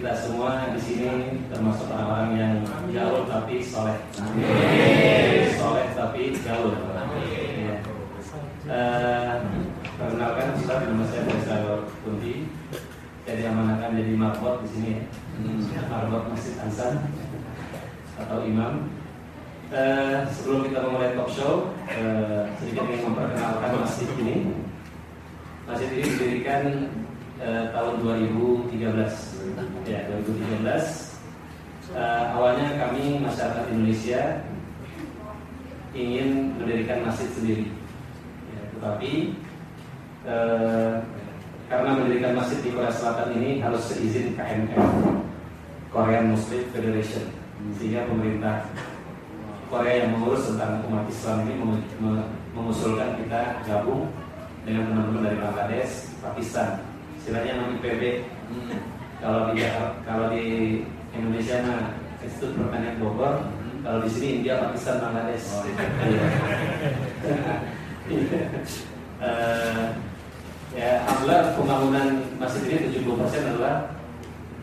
kita semua di sini termasuk orang-orang yang jauh tapi soleh. Soleh tapi jauh. Ya. Uh, perkenalkan Ustaz nama saya Faisal Kunti. Saya diamanahkan jadi marbot di sini ya. Marbot Masjid Ansan atau imam. Uh, sebelum kita memulai talk show, uh, sedikit ingin memperkenalkan masjid ini. Masjid ini didirikan uh, tahun 2013. Ya, 2013. Uh, awalnya kami masyarakat Indonesia ingin mendirikan masjid sendiri. Ya, tetapi uh, karena mendirikan masjid di Korea Selatan ini harus seizin KMF Korean Muslim Federation sehingga pemerintah Korea yang mengurus tentang umat Islam ini mengusulkan kita gabung dengan teman-teman dari Bangladesh, Pakistan. Istilahnya namanya PB. Hmm. Kalau di kalau di Indonesia mah Institut Pertanian Bogor, hmm. kalau di sini India, Pakistan, Bangladesh. Oh, iya. uh, ya, alhamdulillah pembangunan masjid ini 70% adalah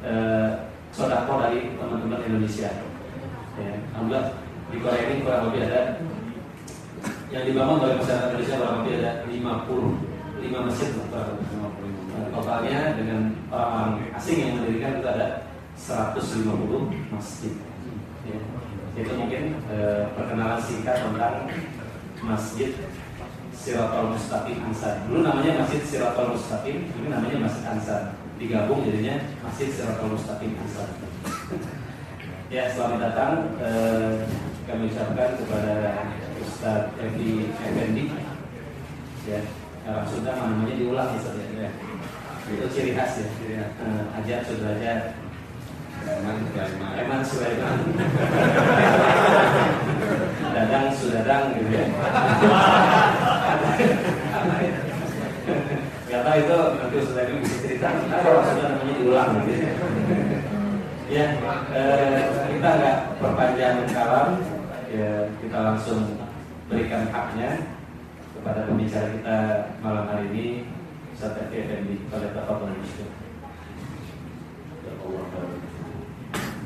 uh, sodako dari teman-teman Indonesia. Ya, alhamdulillah di Korea ini kurang lebih ada yang dibangun oleh masyarakat Indonesia kurang lebih ada 50 lima masjid nah, totalnya dengan orang asing yang mendirikan itu ada 150 masjid. Ya. itu mungkin eh, perkenalan singkat tentang masjid Siratul Mustaqim Ansar. Dulu namanya masjid Siratul Mustaqim ini namanya masjid Ansar. Digabung jadinya masjid Siratul Mustaqim Ansar. Ya selamat datang eh, kami ucapkan kepada Ustaz Evi Effendi ya orang Sunda namanya diulang ya, ya. Itu ciri khas ya ciri khas. Uh, Ajat Sudrajat. Eman Sulaiman. Eman Sulaiman. Dadang Sudadang gitu ya. Gak tahu itu nanti Evi bisa cerita. Orang Sunda namanya diulang gitu ya. Ya, eh, kita nggak perpanjang kalam. Ya kita langsung berikan haknya kepada pembicara kita malam hari ini Sampai akan pada tahap manusia ya ya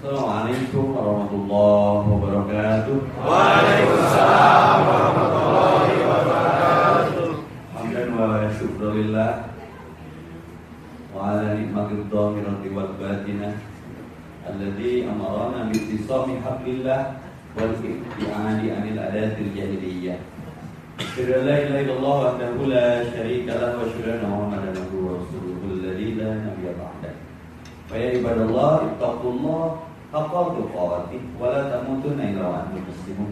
Assalamualaikum warahmatullahi wabarakatuh. Waalaikumsalam warahmatullahi wabarakatuh. Amin wa syukurillah Wa ala nikmatil dhamirati wal batinah Alladhi amarana bi tisami hablillah Wal ibti'ani anil adatil jahiliyah أشهد أن لا إله إلا الله وحده لا شريك له وأشهد أن محمدا عبده ورسوله الذي لا نبي بعده فيا عباد الله اتقوا الله حق تقاته ولا تموتن إلا وأنتم مسلمون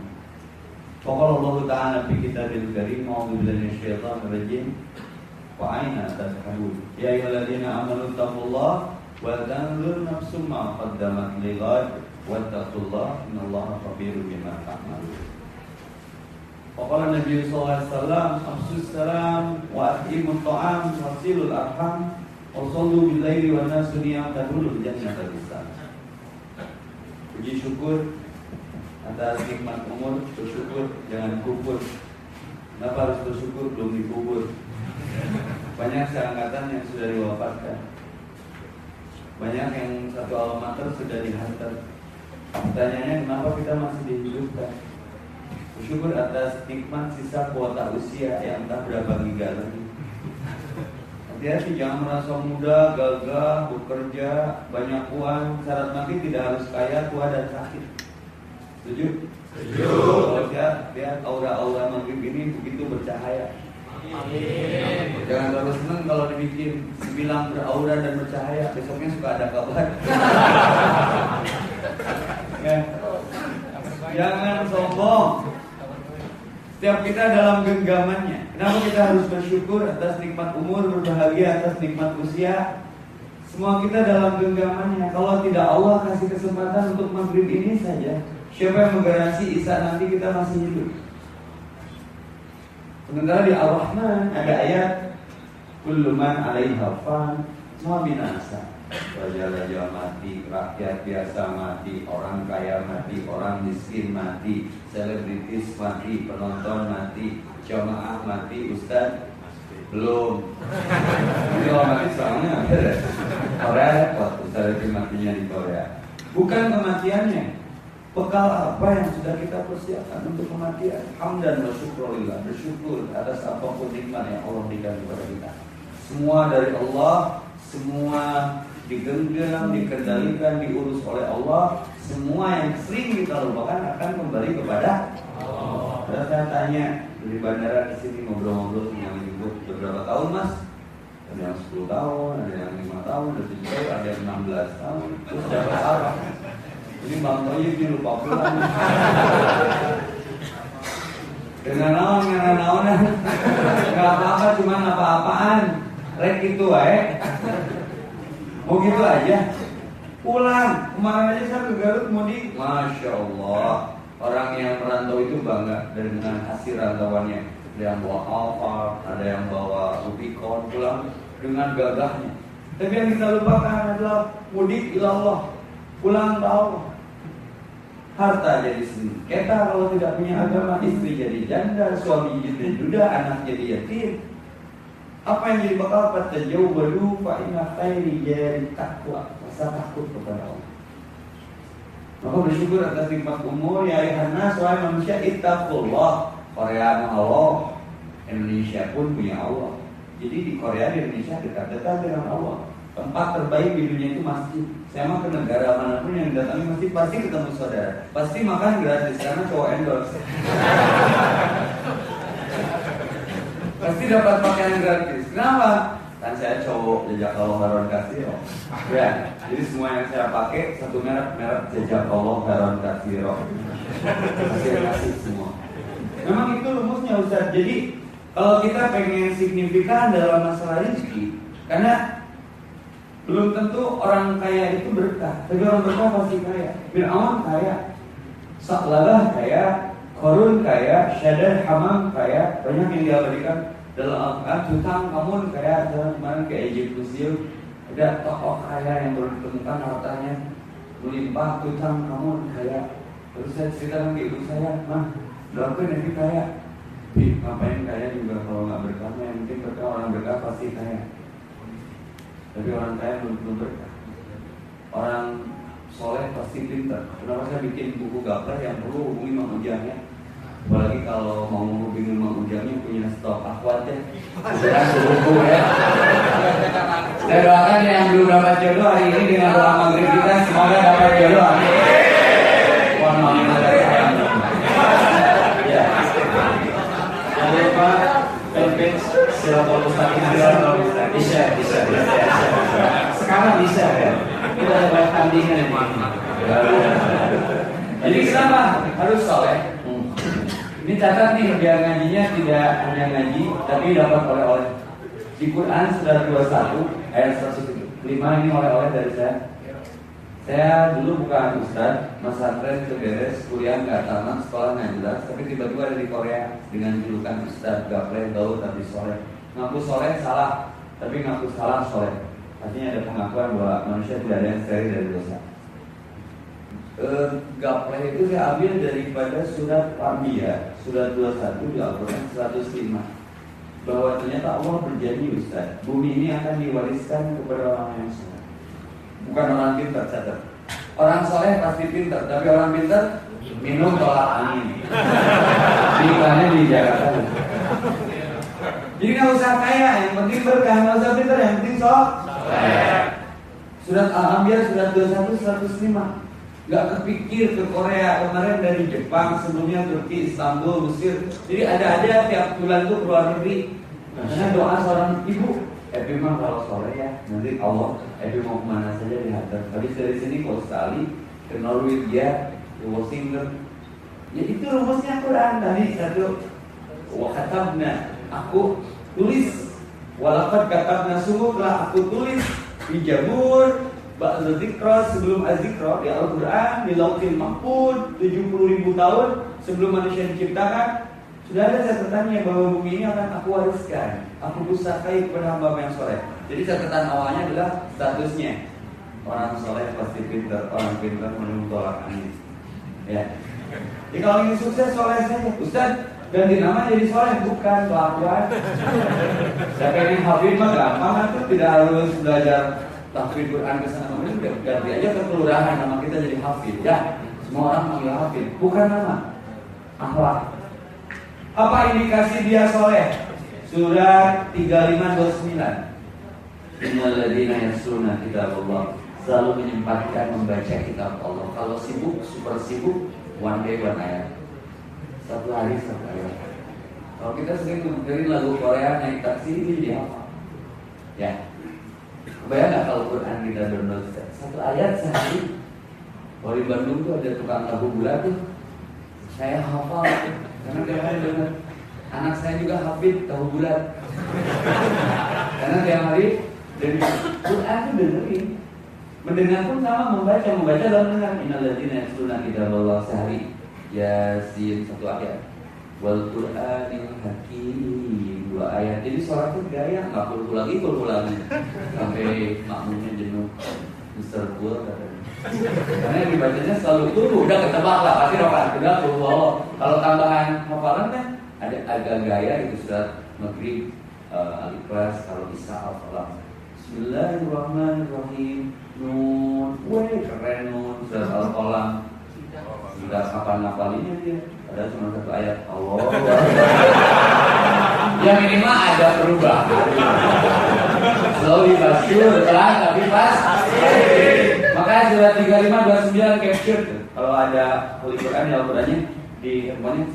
فقال الله تعالى في كتابه الكريم أعوذ بالله من الشيطان الرجيم وأين تذهبون يا أيها الذين آمنوا اتقوا الله وتنظر نفس ما قدمت لغد واتقوا الله إن الله خبير بما تعملون Faqala Nabi sallallahu alaihi wasallam, "Afsus salam wa atimut ta'am wa silul arham wa sallu bil laili wa nasu niyam tadkhulul jannata bisa." Puji syukur atas nikmat umur, bersyukur jangan kubur. Kenapa harus bersyukur belum dikubur? Banyak seangkatan yang sudah diwafatkan. Banyak yang satu alamater sudah dihantar Pertanyaannya kenapa kita masih dihidupkan? Bersyukur atas nikmat sisa kuota usia yang entah berapa giga lagi. Hati-hati jangan merasa muda, gagah, bekerja, banyak uang. Syarat mati tidak harus kaya, tua dan sakit. Setuju? Setuju. lihat, lihat aura-aura maghrib ini begitu bercahaya. Amin. Jangan terlalu senang kalau dibikin bilang beraura dan bercahaya, besoknya suka ada kabar. ya. Jangan sombong. Setiap kita dalam genggamannya. Kenapa kita harus bersyukur atas nikmat umur, berbahagia atas nikmat usia? Semua kita dalam genggamannya. Kalau tidak Allah kasih kesempatan untuk maghrib ini saja, siapa yang menggaransi Isa nanti kita masih hidup? Sementara di Al-Rahman ada ayat Kullu man alaiha fan binasa Raja-raja mati, rakyat biasa mati, orang kaya mati, orang miskin mati, selebritis mati, penonton mati, jamaah mati, ustaz belum. Ini orang mati soalnya Korea repot, Ustaz matinya di Korea. Bukan kematiannya, bekal apa yang sudah kita persiapkan untuk kematian. Hamdan wa syukurillah, bersyukur atas apa pun nikmat yang Allah berikan kepada kita. Semua dari Allah, semua digenggam, dikendalikan, diurus oleh Allah. Semua yang sering kita lupakan akan kembali kepada Allah. Saya tanya dari bandara ke sini ngobrol-ngobrol sama ibu beberapa tahun mas ada yang 10 tahun, ada yang 5 tahun, ada yang 7 tahun, ada yang 16 tahun terus dapat apa? ini Bang Toyib ini lupa pulang dengan naon, dengan naon nggak apa-apa, cuma apa-apaan rek itu wae mau gitu aja pulang kemarin aja saya ke Garut mudik Masya Allah orang yang merantau itu bangga dengan hasil rantauannya ada yang bawa Alphard, ada yang bawa Rubicon pulang dengan gagahnya. Tapi yang kita lupakan adalah mudik ilallah, pulang Allah. Harta jadi kita kalau tidak punya agama, istri jadi janda, suami jadi duda, anak jadi yatim. Apa yang jadi bakal pada jauh baru Pak inna khairi jadi takwa, rasa takut kepada Allah. Maka bersyukur atas nikmat umur ya ayahana wahai manusia ittaqullah. Korea Allah, Indonesia pun punya Allah. Jadi di Korea di Indonesia dekat-dekat dengan Allah. Tempat terbaik di dunia itu masjid. Saya mah ke negara mana pun yang datangi masjid pasti ketemu saudara. Pasti makan gratis karena cowok endorse. Pasti dapat pakaian gratis. Kenapa? Kan saya cowok jejak Allah Haron Kasiro. Ya, jadi semua yang saya pakai satu merek merek jejak Allah Haron Kasiro. Kasih kasih semua. Memang itu rumusnya Ustaz. Jadi kalau kita pengen signifikan dalam masalah rezeki, karena belum tentu orang kaya itu berkah, tapi orang berkah pasti kaya. Fir'aun kaya, Saklalah kaya, Korun kaya, Syadar Hamam kaya, banyak yang diabadikan dalam Al-Quran. Tutang Kamun kaya, kemarin ke Egypt Museum ada tokoh kaya yang baru ditemukan hartanya melimpah tutang kamun kaya. Terus saya cerita ke ibu saya, mah, doakan nanti kaya. Tapi ngapain kaya juga kalau nggak berkah, yang penting berkah orang berkah pasti kaya. Tapi orang kaya belum berkah. Orang soleh pasti pintar. Kenapa saya bikin buku gambar yang perlu hubungi Mang Ujang ya? Apalagi kalau mau menghubungi Mang Ujangnya punya stok akhwat ya. Sudah buku ya. Saya doakan yang belum dapat jodoh hari ini dengan doa maghrib kita semoga dapat jodoh. Amin. Mohon maaf dari saya. Ya. Jangan lupa fanpage Siratul Mustaqim Siratul Mustaqim. Bisa, bisa, bisa. Sekarang bisa ya. Kita ada banyak tandingan yang Jadi kenapa harus soleh? Ini catat nih biar ngajinya tidak hanya ngaji tapi dapat oleh-oleh. Di Quran sudah 21 ayat 105 ini oleh-oleh dari saya. Saya dulu bukan ustad, masa tren beres, kuliah nggak tamat, sekolah nggak jelas, tapi tiba-tiba ada di Korea dengan julukan ustad, gaple, gaul, tapi soleh. Ngaku soleh salah, tapi ngaku salah soleh. Artinya ada pengakuan bahwa manusia tidak ada yang steril dari dosa. E, gaple itu saya ambil daripada surat Al-Anbiya, surat 21 di Al-Quran 105 bahwa ternyata Allah berjanji Ustaz, bumi ini akan diwariskan kepada orang yang soleh. Bukan orang pintar catat. Orang soleh pasti pintar, tapi orang pintar minum tolak angin. Iklannya di Jakarta. Jadi nggak usah kaya, yang penting berkah, nggak usah pintar, yang penting soleh. Surat Al-Anbiya surat 21 105 Gak kepikir ke Korea. Kemarin dari Jepang sebelumnya Turki Istanbul Mesir. Jadi ada aja tiap bulan tuh keluar negeri. Karena doa seorang ibu. Epi mah kalau sore ya nanti Allah Epi mau ke mana saja dihantar habis dari sini ke Australia ke Norwegia ke Washington. Ya itu rumusnya Quran. Tadi satu wakatabna aku tulis walakat katabna sungguh telah aku tulis di Jabur Ba'da zikra sebelum azikra di Al-Quran di Lautil Mahfud 70 ribu tahun sebelum manusia diciptakan. Sudah ada catatannya bahwa bumi ini akan aku wariskan aku pusakai kepada hamba yang soleh. Jadi catatan awalnya adalah statusnya. Orang soleh pasti pintar orang pintar menunggu tolak ya. Jadi kalau ingin sukses soleh saja. Ustaz ganti nama jadi soleh bukan kelakuan saya pengen hafid mah gampang kan tuh tidak harus belajar tahfidz Quran ke sana ganti aja ke kelurahan nama kita jadi hafid ya. Semua orang panggil hafid, bukan nama. Akhlak. Apa indikasi dia soleh? Surat 3529. Innalladzina yasluna kitab Allah selalu menyempatkan membaca kitab Allah. Kalau sibuk, super sibuk, one day one ayat. Satu hari satu ayat. Kalau kita sering dengerin lagu Korea naik taksi ini apa? Ya. Bayang nggak kalau Quran kita download satu ayat sehari? Kalau di Bandung tuh ada tukang tahu bulat tuh, saya hafal karena tiap hari dengar. Anak saya juga hafid tahu bulat. karena tiap hari dari Quran tuh dengerin. Mendengar pun sama membaca, membaca dalam dengar. Innalladzina yasluna kitaballah sehari. Yasin satu ayat. Wal Qur'anil Hakim dua ayat. Jadi sholat itu gaya, nggak perlu lagi, perlu lagi sampai makmumnya jenuh. Mister gua katanya. Karena dibacanya selalu itu udah ketebak lah pasti rokaat udah tuh kalau tambahan hafalan kan ada agak gaya itu surat maghrib uh, al-ikhlas kalau bisa al-falah Bismillahirrahmanirrahim Nun Weh keren Nun Surat al-qalam Sudah kapan ngapalinnya dia. Ada cuma satu ayat. Allah. Yang ini mah ada perubahan. But sure Pelan tapi pas Makanya surat 3529 capture. Kalau ada Holy Quran ya Al-Qurannya Di handphonenya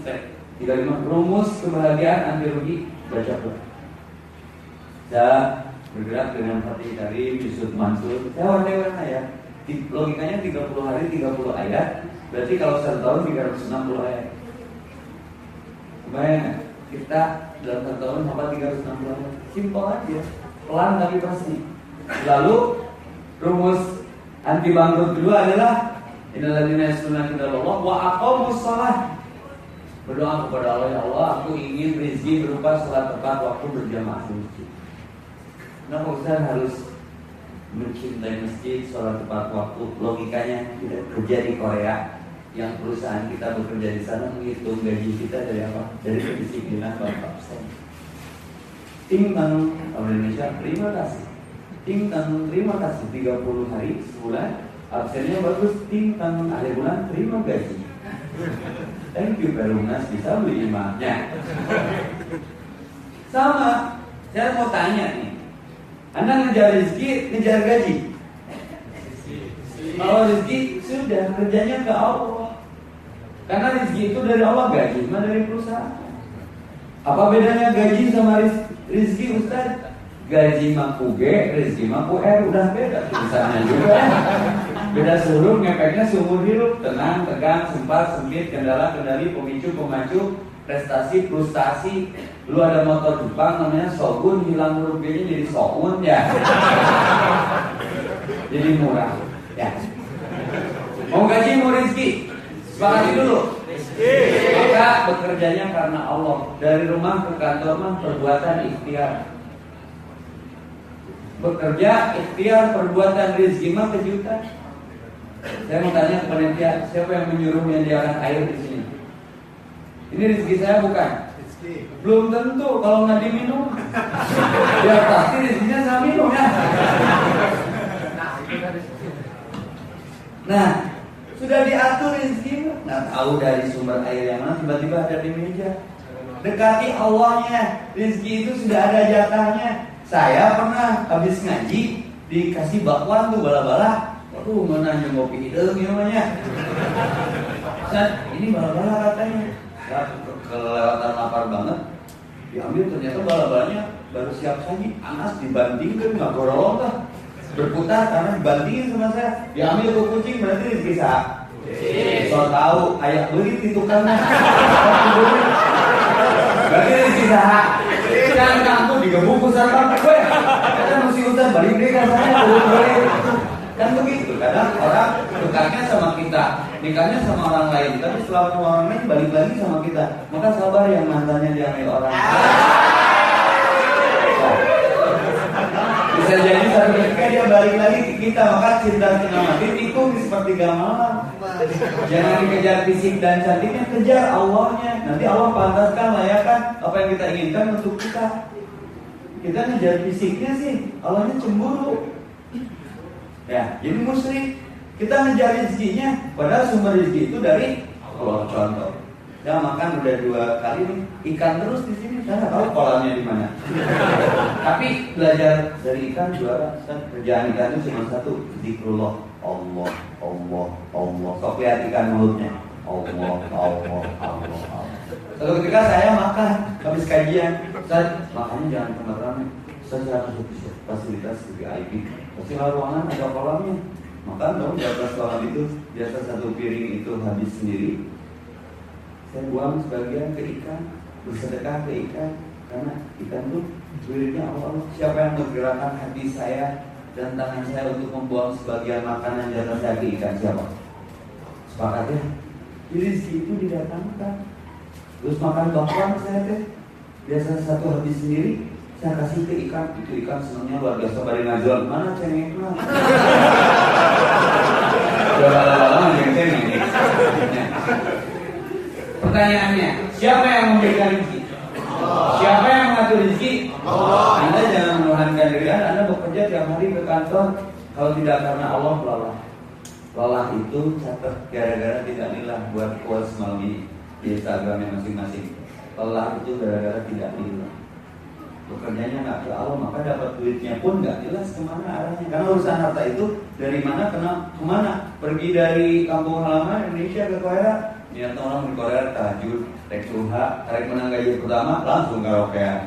35 Rumus kebahagiaan anti rugi Baca tuh Saya bergerak dengan hati karim Yusuf Mansur. Ya warna-warna ya. Di- Logikanya 30 hari 30 ayat Berarti kalau satu tahun 360 ayat Kebayang nggak? Kita dalam satu tahun hafal 360 ayat Simpel aja Pelan tapi pasti Lalu rumus anti bangkrut kedua adalah Innalladzina yasnuna kitabullah wa aqamus shalah. Berdoa kepada Allah ya Allah, aku ingin rezeki berupa salat tepat waktu berjamaah masjid. Kenapa Ustaz harus mencintai masjid, sholat tepat waktu? Logikanya tidak kerja di Korea, yang perusahaan kita bekerja di sana menghitung gaji kita dari apa? Dari kedisiplinan Bapak absen. Timbang kalau Indonesia terima kasih. Timbang terima kasih 30 hari sebulan absennya bagus timbang akhir bulan terima gaji. Thank you Perumnas bisa beli imamnya. Sama, saya mau tanya nih. Anda ngejar rezeki, ngejar gaji. Kalau rezeki sudah kerjanya ke Allah. Karena rezeki itu dari Allah, gaji mah dari perusahaan. Apa bedanya gaji sama rezeki Ustaz? Gaji mah ku G, rezeki mah ku R udah beda tulisannya juga. Beda seluruh ngepeknya seumur hidup, tenang, tegang, sempat, sempit, kendala, kendali, pemicu, pemacu, prestasi, frustasi. Lu ada motor Jepang namanya Shogun, hilang huruf B-nya jadi Soun ya. jadi murah. Ya. Mau gaji mau rezeki? Sepakati dulu. Maka bekerjanya karena Allah. Dari rumah ke kantor mah perbuatan ikhtiar. Bekerja ikhtiar perbuatan rezeki mah kejutan. Saya mau tanya ke panitia, siapa yang menyuruh menyediakan air di sini? Ini rezeki saya bukan. Belum tentu kalau nggak diminum. Ya pasti rezekinya saya minum ya. Nah, sudah diatur rezeki, nggak tahu dari sumber air yang mana tiba-tiba ada di meja. Dekati Allahnya, rezeki itu sudah ada jatahnya. Saya pernah habis ngaji dikasih bakwan tuh bala-bala. Waduh, mana yang ngopi hidung namanya. Ini bala-bala katanya. Ya, ke- kelewatan lapar banget. Diambil ternyata bala-balanya baru siap saji. Anas dibandingkan nggak gorolong. Berputar karena dibandingin sama saya. Diambil ke kucing berarti saya. So tahu ayah beli di tukang Berarti saya. Kan kamu digebuk besar banget gue. Kita mesti utang balik deh kan saya Kan begitu. Kadang orang tukangnya sama kita, nikahnya sama orang lain, tapi setelah orang lain balik lagi sama kita. Maka sabar yang mantannya diambil orang. Bisa jadi satu ketika dia balik lagi ke kita, maka cinta setengah mati tikung seperti gamelan. Jangan dikejar fisik dan cantiknya, kejar Allahnya. Nanti Allah pantaskan, layakkan apa yang kita inginkan untuk kita. Kita ngejar fisiknya sih, Allahnya cemburu. Ya, jadi musyrik. Kita ngejar rezekinya, padahal sumber rezeki itu dari Allah contoh. Ya makan udah dua kali nih, ikan terus di sini, saya nggak tahu kolamnya di mana. Tapi belajar dari ikan juara, kerjaan ikan itu cuma satu, zikrullah, Allah, Allah, Allah. Kok lihat ikan mulutnya, Allah, Allah, Allah, Allah. Lalu ketika saya makan habis kajian, saya makannya jangan tempat ramai. Saya harus fasilitas VIP. Pasti ruangan ada kolamnya. Makan dong di atas kolam itu biasa satu piring itu habis sendiri. Saya buang sebagian ke ikan, bersedekah ke ikan karena ikan itu wiridnya Allah. Siapa yang menggerakkan hati saya dan tangan saya untuk membuang sebagian makanan di atas saya ke ikan siapa? Sepakat ya? Jadi itu didatangkan. Terus makan bakwan saya teh biasa satu habis sendiri saya kasih ke ikan itu ikan senangnya luar biasa bari ngajol mana cengeknya lama yang cengek pertanyaannya siapa yang memberikan rezeki? Siapa yang mengatur rezeki? Anda jangan menuhankan diri anda anda bekerja tiap hari ke kantor. Kalau tidak karena Allah lelah. Lelah itu catat gara-gara tidak nilah buat kuas malam ini di Instagramnya masing-masing. Lelah itu gara-gara tidak nilah bekerjanya nggak ke Allah maka dapat duitnya pun nggak jelas ke mana arahnya. Karena urusan harta itu dari mana kena ke mana? Pergi dari kampung halaman Indonesia ke Korea niat orang di Korea tahajud rek suha rek menang gaji pertama langsung karaokean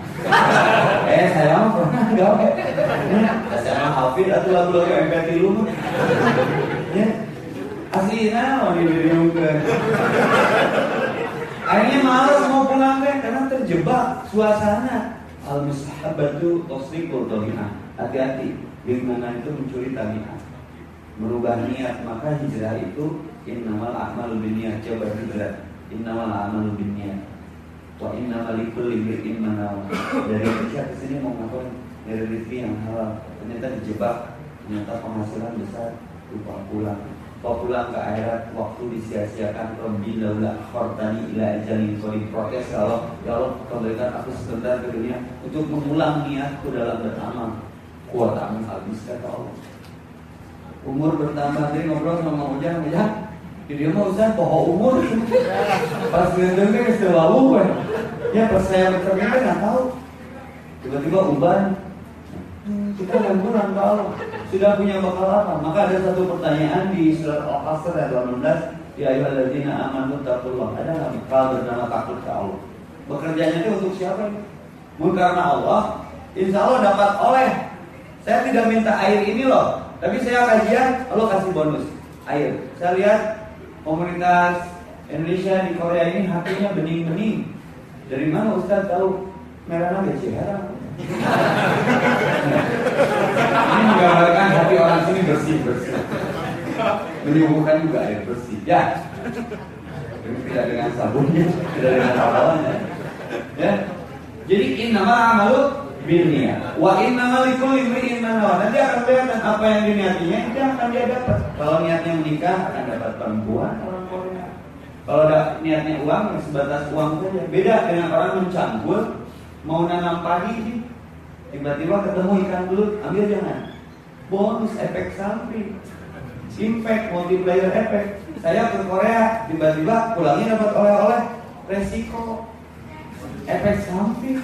eh saya mah pernah gawe saya mah hafid atau lagu-lagu MP3 lu ya asli nah di didiungkeun akhirnya malas mau pulang deh karena terjebak suasana. Al mustahabatu tasriqul hati-hati bagaimana itu mencuri tabi'ah merubah niat. Maka hijrah itu innamal a'malu binniyat coba hijrah. Innamal a'malu binniyat wa innamal likulli imrin dari Indonesia ke sini mau ngapain? Dari rezeki yang halal. Ternyata dijebak. Ternyata penghasilan besar. Lupa pulang. Lupa pulang ke akhirat. Waktu disia-siakan. Rabbi laula khortani ila ajalin Kau protes kalau ya Allah berikan aku sebentar ke dunia untuk mengulang niatku dalam beramal. Kuat amin habis kata Allah umur bertambah tadi ngobrol sama Ujang Ujang dia mau usah pohon umur. Pas ngedengar kan selalu kan ya pas saya kan nggak tahu. Tiba-tiba uban kita kan kurang tahu sudah punya bakal apa? Maka ada satu pertanyaan di surat Al-Qasr ayat 18 ya ayyuhalladzina amanu taqullah ada nggak bakal bernama takut ke Allah? Bekerjanya itu untuk siapa? Mungkin karena Allah. Insya Allah dapat oleh. Saya tidak minta air ini loh tapi saya kajian Allah kasih bonus air saya lihat komunitas Indonesia di Korea ini hatinya bening-bening. Dari mana Ustaz tahu merah naga Cihara? ini menggambarkan hati orang sini bersih bersih. Menyembuhkan juga air bersih. Ya. Ini tidak dengan sabunnya, tidak dengan apalannya. Ya. Jadi innama amalu binniya. Wa innamal likulli imri'in Nanti akan kelihatan apa yang diniatinya itu akan dia dapat. Kalau niatnya menikah akan dapat perempuan. Kalau ada niatnya uang ya sebatas uang saja. Beda dengan orang mencangkul mau nanam padi tiba-tiba ketemu ikan belut, ambil jangan. Bonus efek samping. Impact multiplier efek. Saya ke Korea tiba-tiba pulangnya dapat oleh-oleh resiko efek samping.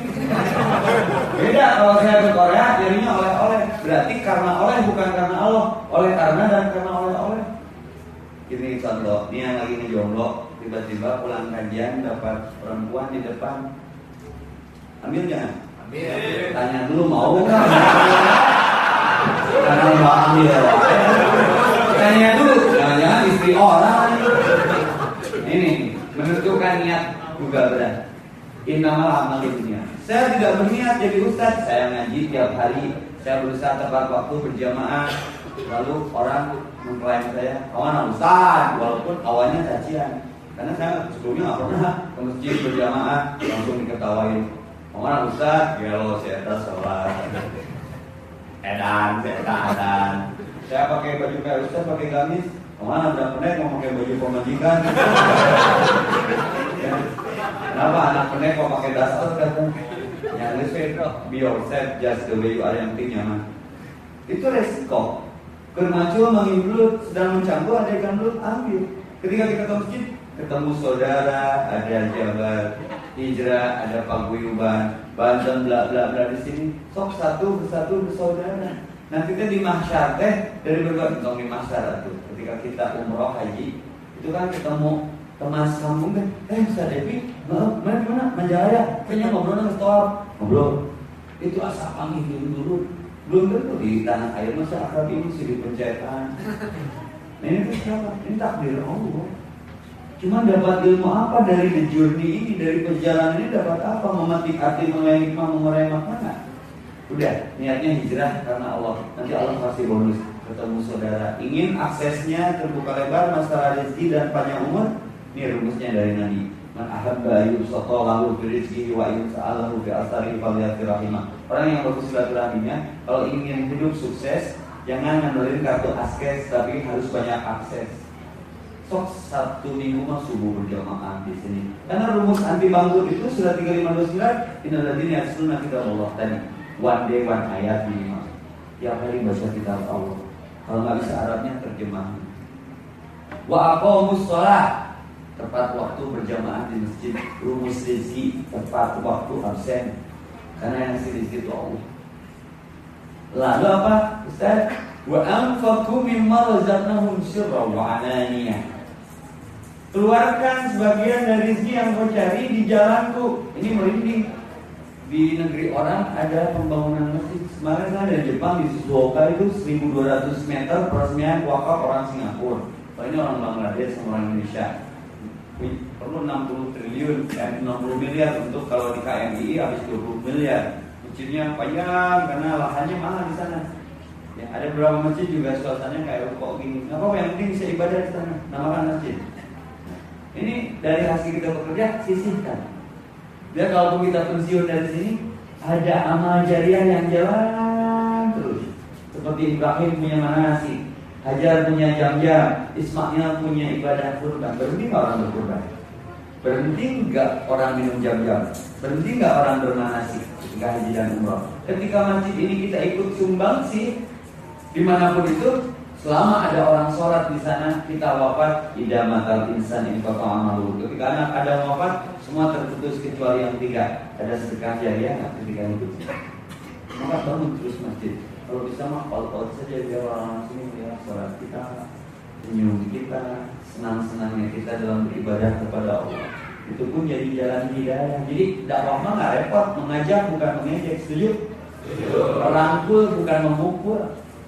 Beda kalau saya ke Korea jadinya oleh-oleh. Berarti karena oleh bukan karena Allah, oleh karena dan karena oleh-oleh. Ini contoh, ini yang lagi ngejomblo, tiba-tiba pulang kajian dapat perempuan di depan. Ambil jangan? Ambil. Tanya dulu mau nggak? Karena mau ambil. Tanya dulu, jangan-jangan istri orang. Ini menentukan niat juga berat. Innamal amalu dunia. Saya tidak berniat jadi ustaz. Saya ngaji tiap hari. Saya berusaha tepat waktu berjamaah. Lalu orang mengklaim saya, kawan ustaz, walaupun awalnya cacian. Karena saya sebelumnya nggak pernah ke masjid berjamaah langsung diketawain. Kawan ustaz, ya lo saya atas sholat. Edan, saya edan. Saya pakai baju kayak ustaz, pakai gamis. Kawan ada pendek mau pakai baju pemajikan. ya. Kenapa anak pendek kok pakai dasar kata? Yang listen, be yourself just the way you are yang penting nyaman. Itu resiko. Kermacul mengimblut sedang mencangkul ada ikan belut ambil. Ketika kita ke masjid ketemu saudara, ada jabat hijrah, ada paguyuban, banten bla bla bla di sini. Sok satu bersatu bersaudara. Nah kita di mahsyar teh dari berbagai tong di mahsyar itu. Ketika kita umroh haji itu kan ketemu teman sambung kan, eh Ustaz Devi, maaf, mana mana Manjaya, kayaknya ngobrol nggak stop, ngobrol. Itu asal panggil dulu dulu, belum tentu di tanah air masa akrab ini sih dipencetan. Nah ini tuh siapa? Ini takdir Allah. Cuma dapat ilmu apa dari the journey ini, dari perjalanan ini dapat apa? Memetik hati, mengenai hikmah, mengurai makna. Udah, niatnya hijrah karena Allah. Nanti Allah pasti bonus ketemu saudara. Ingin aksesnya terbuka lebar, masalah rezeki dan panjang umur, ini rumusnya dari Nabi. Man ahabba yusata lahu fi rizqihi wa yus'alahu fi asari faliyati rahimah. Orang yang bagus silaturahminya, kalau ingin hidup sukses, jangan ngandelin kartu askes, tapi harus banyak akses. Sok satu minggu mah subuh berjamaah di sini. Karena rumus anti bangkrut itu sudah 3529 Innalladzina yasluna kita Allah tadi. One day one ayat minimal. Tiap hari baca kitab Allah. Kalau nggak bisa Arabnya terjemahan. Wa aqamus shalah tepat waktu berjamaah di masjid rumus rezeki tepat waktu absen. Karena yang ngasih rezeki itu Allah. Lalu apa Ustaz? Wa anfaqu mimma razaqnahum sirra wa alaniyah keluarkan sebagian dari rezeki yang kau cari di jalanku. Ini merinding. Di negeri orang ada pembangunan masjid. Kemarin saya dari Jepang di Shizuoka itu 1200 meter peresmian wakaf orang Singapura. Oh, ini orang Bangladesh sama orang Indonesia perlu 60 triliun dan 60 miliar untuk kalau di KMI habis 20 miliar. Masjidnya panjang karena lahannya mahal di sana. Ya ada beberapa masjid juga suasananya kayak kok gini. Apa-apa yang penting bisa ibadah di sana namakan masjid. Ini dari hasil kita bekerja sisihkan. Biar kalau kita pensiun dari sini ada amal jariah yang jalan terus. Seperti Ibrahim punya manasi Hajar punya jam-jam, Ismail punya ibadah kurban. Berhenti nggak orang berkurban? Berhenti nggak orang minum jam-jam? Berhenti nggak orang bermanasi ketika haji dan umroh? Ketika masjid ini kita ikut sumbang sih, di mana pun itu, selama ada orang sholat di sana, kita wafat, tidak matal insan infaqo amalu. Ketika anak ada wafat, semua terputus kecuali yang tiga. Ada sedekah jariah ketika itu? Maka bangun terus masjid. Kalau bisa mah kalau saja biar orang sini melihat sholat kita, senyum kita, senang-senangnya kita dalam beribadah kepada Allah. Itu pun jadi jalan hidayah. Jadi dakwah mah nggak repot, mengajak bukan mengejek, setuju? Merangkul bukan memukul,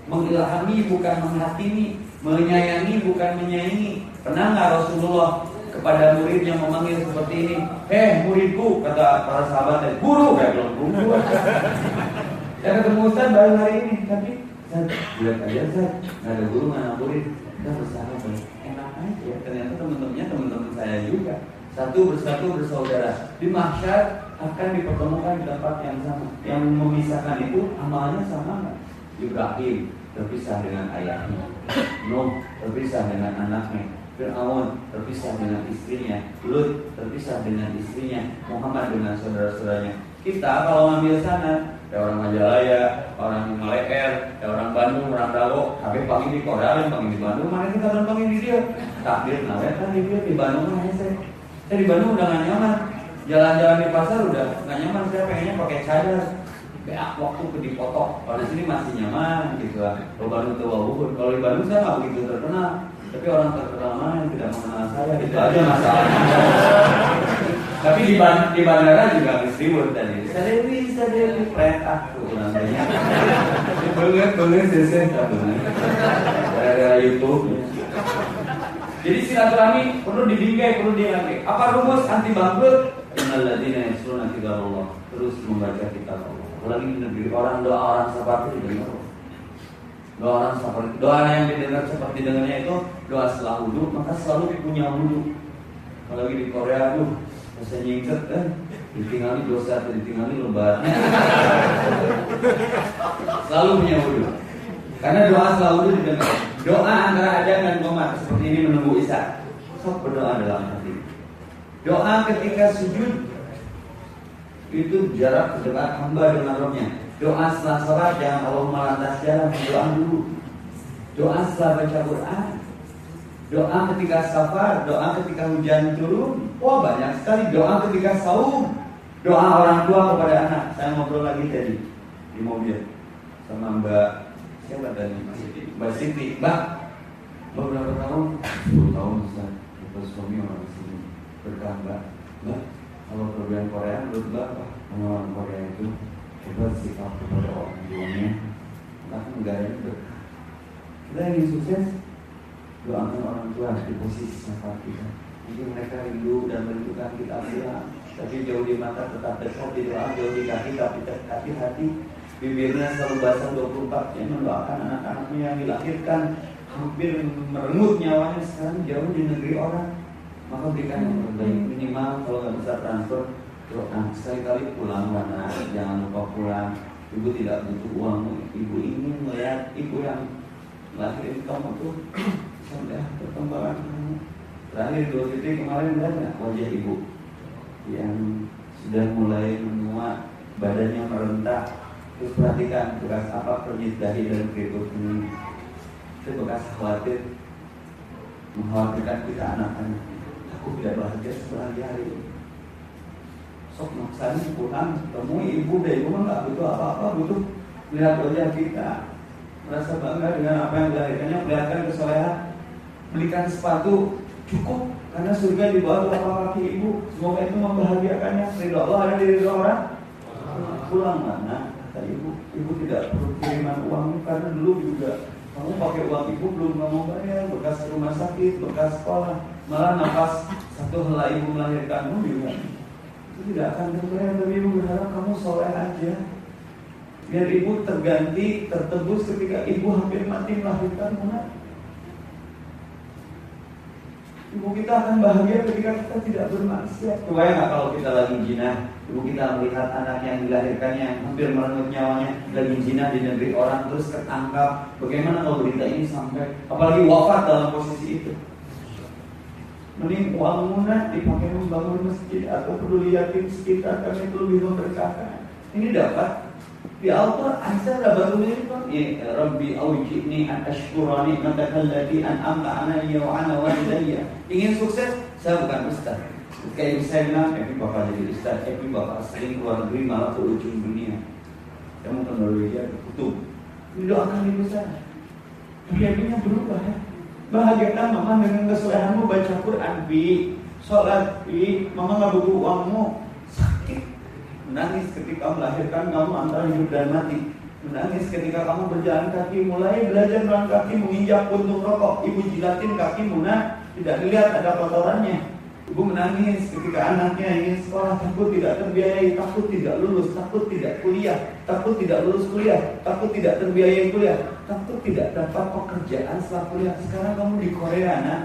mengilhami bukan menghakimi, menyayangi bukan menyayangi. Pernah nggak Rasulullah kepada murid yang memanggil seperti ini, eh muridku kata para sahabat, guru kayak belum guru. Saya ketemu Ustaz baru hari ini, tapi Ustaz, lihat aja Ustaz, nggak ada guru mana murid, kita bersahabat, enak aja. Ternyata teman-temannya teman-teman saya juga. Satu bersatu bersaudara. Di mahsyar akan dipertemukan di tempat yang sama. Yang memisahkan itu amalnya sama nggak? Ibrahim terpisah dengan ayahnya, Nuh terpisah dengan anaknya, Fir'aun terpisah dengan istrinya, Lut terpisah dengan istrinya, Muhammad dengan saudara-saudaranya. Kita kalau ngambil sana, kayak orang Majalaya, orang Maleer, kayak orang Bandung, orang Dago, tapi panggil di Korea, panggil di Bandung, mana kita kan panggil di dia. Takdir, nah kan di dia di Bandung kan saya. Saya di Bandung udah gak nyaman. Jalan-jalan di pasar udah gak nyaman, saya pengennya pakai cadar. Beak waktu ke dipotong. Kalau di sini masih nyaman gitu lah. Kalau Bandung tuh wabun. Kalau di Bandung saya nggak begitu terkenal. Tapi orang terkenal mana yang tidak mengenal saya itu aja masalahnya. Tapi di, ban di bandara juga habis ribut tadi. Sadewi, sadewi, pret aku namanya. Banget, banget, sesen, Gara-gara YouTube. Jadi silaturahmi perlu dibingkai, perlu diangkat. Apa rumus anti bangkrut? Innalladzina yasluna Allah. Terus membaca kitab Allah. Apalagi di negeri orang doa orang seperti didengar. Doa orang seperti doa yang didengar seperti dengarnya itu doa setelah wudhu, maka selalu punya wudhu. Apalagi di Korea tuh bisa nyingket kan ditinggali dosa atau ditinggali lebarnya selalu punya wudhu karena doa selalu didengar. Doa antara ajan dan komat seperti ini menunggu isya sok berdoa dalam hati. Doa ketika sujud itu jarak dekat hamba dengan rohnya doa setelah sholat jangan Allah melantas jalan doa dulu. Doa setelah baca Quran, doa ketika safar, doa ketika hujan turun. Wah banyak sekali doa ketika saum, doa orang tua kepada anak. Saya ngobrol lagi tadi di mobil sama Mbak siapa tadi Mbak Siti. Mbak, beberapa tahun, 10 tahun Ustaz, kita suami orang sini berkah Mbak. Mbak, kalau perbedaan Korea menurut Mbak apa? Orang Korea itu hebat sikap kepada orang tuanya, tapi negaranya berkah. Kita ingin sukses, doakan orang tua di posisi sahabat kita. Mungkin mereka rindu dan merindukan kita bilang, tapi jauh di mata tetap dekat di doa, jauh di kaki tapi hati hati. Bibirnya selalu basah 24 jam mendoakan anak-anaknya yang dilahirkan. Hampir merenggut nyawanya sekarang jauh di negeri orang. Maka berikan yang terbaik. Minimal kalau nggak bisa transfer doa sekali-kali pulang mana jangan lupa pulang. Ibu tidak butuh uang. Ibu ingin melihat ibu yang lahirin kamu tuh sudah perkembangan. Terakhir dua titik kemarin banyak wajah ibu yang sudah mulai menua badannya merendah terus perhatikan bekas apa pernyit dahi dan keriput ini. Itu bekas khawatir mengkhawatirkan kita anak-anak. Aku tidak bahagia setelah hari ini. Sok maksanya pulang temui ibu deh. Ibu nggak butuh apa-apa butuh melihat wajah kita. Merasa bangga dengan apa yang dilahirkannya melihatkan kesolehan belikan sepatu cukup karena surga di bawah telapak kaki ibu. Semoga itu membahagiakannya. Ridho Allah ada di ridho orang. Pulang mana? Kata ibu ibu tidak perlu kiriman uang. Karena dulu juga kamu pakai uang ibu belum mau bayar. Bekas rumah sakit bekas sekolah. Malah nafas satu helai ibu melahirkanmu juga itu tidak akan terbayar tapi ibu berharap kamu soleh aja. Biar ibu terganti tertebus ketika ibu hampir mati melahirkanmu nak Ibu kita akan bahagia ketika kita tidak bermaksiat. Kebayang nggak kalau kita lagi jinah, ibu kita melihat anak yang dilahirkannya hampir merenggut nyawanya lagi jinah di negeri orang terus ketangkap. Bagaimana kalau berita ini sampai, apalagi wafat dalam posisi itu? Mending uang munah dipakai membangun masjid atau peduli yatim sekitar kami itu lebih memberkahkan. Ini dapat di Al-Quran saya dapat tuliskan ya Rabbi awjibni an ashkura ni'mataka allati an'amta alayya wa ala walidayya. Ingin sukses? Saya bukan ustaz. Kayak saya bilang Epi bapak jadi ustaz Epi bapak sering keluar negeri malah ke ujung dunia. Mau ke Norwegia ke Kutub doakan ibu saya. Tapi Epinya berubah ya. Bahagiakan mama dengan kesolehanmu baca Quran Bi. Sholat Bi. Mama nggak butuh uangmu Menangis ketika melahirkan kamu antara hidup dan mati. Menangis ketika kamu berjalan kaki, mulai belajar berjalan kaki menginjak puntung rokok. Ibu jilatin kaki Muna, tidak dilihat ada kotorannya. Ibu menangis ketika anaknya ingin sekolah, takut tidak terbiayai, takut tidak lulus, takut tidak kuliah, takut tidak lulus kuliah, takut tidak terbiayai kuliah, takut tidak dapat pekerjaan setelah kuliah. Sekarang kamu di Korea, nak.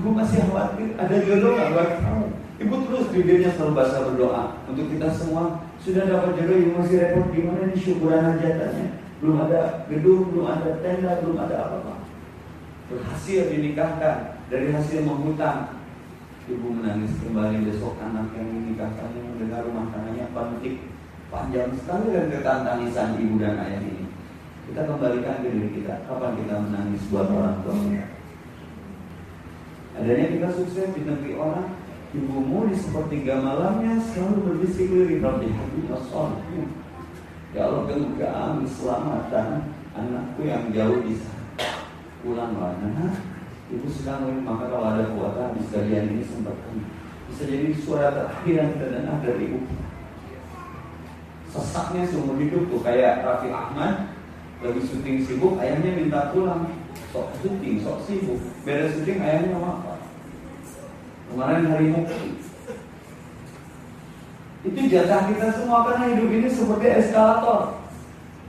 Ibu masih khawatir, ada jodoh nggak buat kamu? Ibu terus bibirnya selalu basah berdoa untuk kita semua. Sudah dapat jodoh yang masih repot gimana nih syukuran hajatannya? Belum ada gedung, belum ada tenda, belum ada apa-apa. Berhasil dinikahkan dari hasil menghutang. Ibu menangis kembali besok anak yang dinikahkannya mendengar rumah tangannya pantik panjang sekali dan ketantangisan ibu dan ayah ini. Kita kembalikan ke diri kita. Kapan kita menangis buat orang tua? Adanya kita sukses di negeri orang, Ibumu di sepertiga malamnya selalu berbisik lirik Rabbi Habib Ya Allah kami keselamatan anakku yang jauh di sana. Pulang mana? Ibu sedang maka kalau ada kuota di sekalian ini sempatkan. Bisa jadi suara terakhir yang kita dengar dari ibu. Sesaknya seumur hidup tuh kayak Raffi Ahmad lagi syuting sibuk, ayahnya minta pulang. Sok syuting, sok sibuk. Beres syuting ayahnya apa? Kemarin hari mukti. Itu jatah kita semua karena hidup ini seperti eskalator.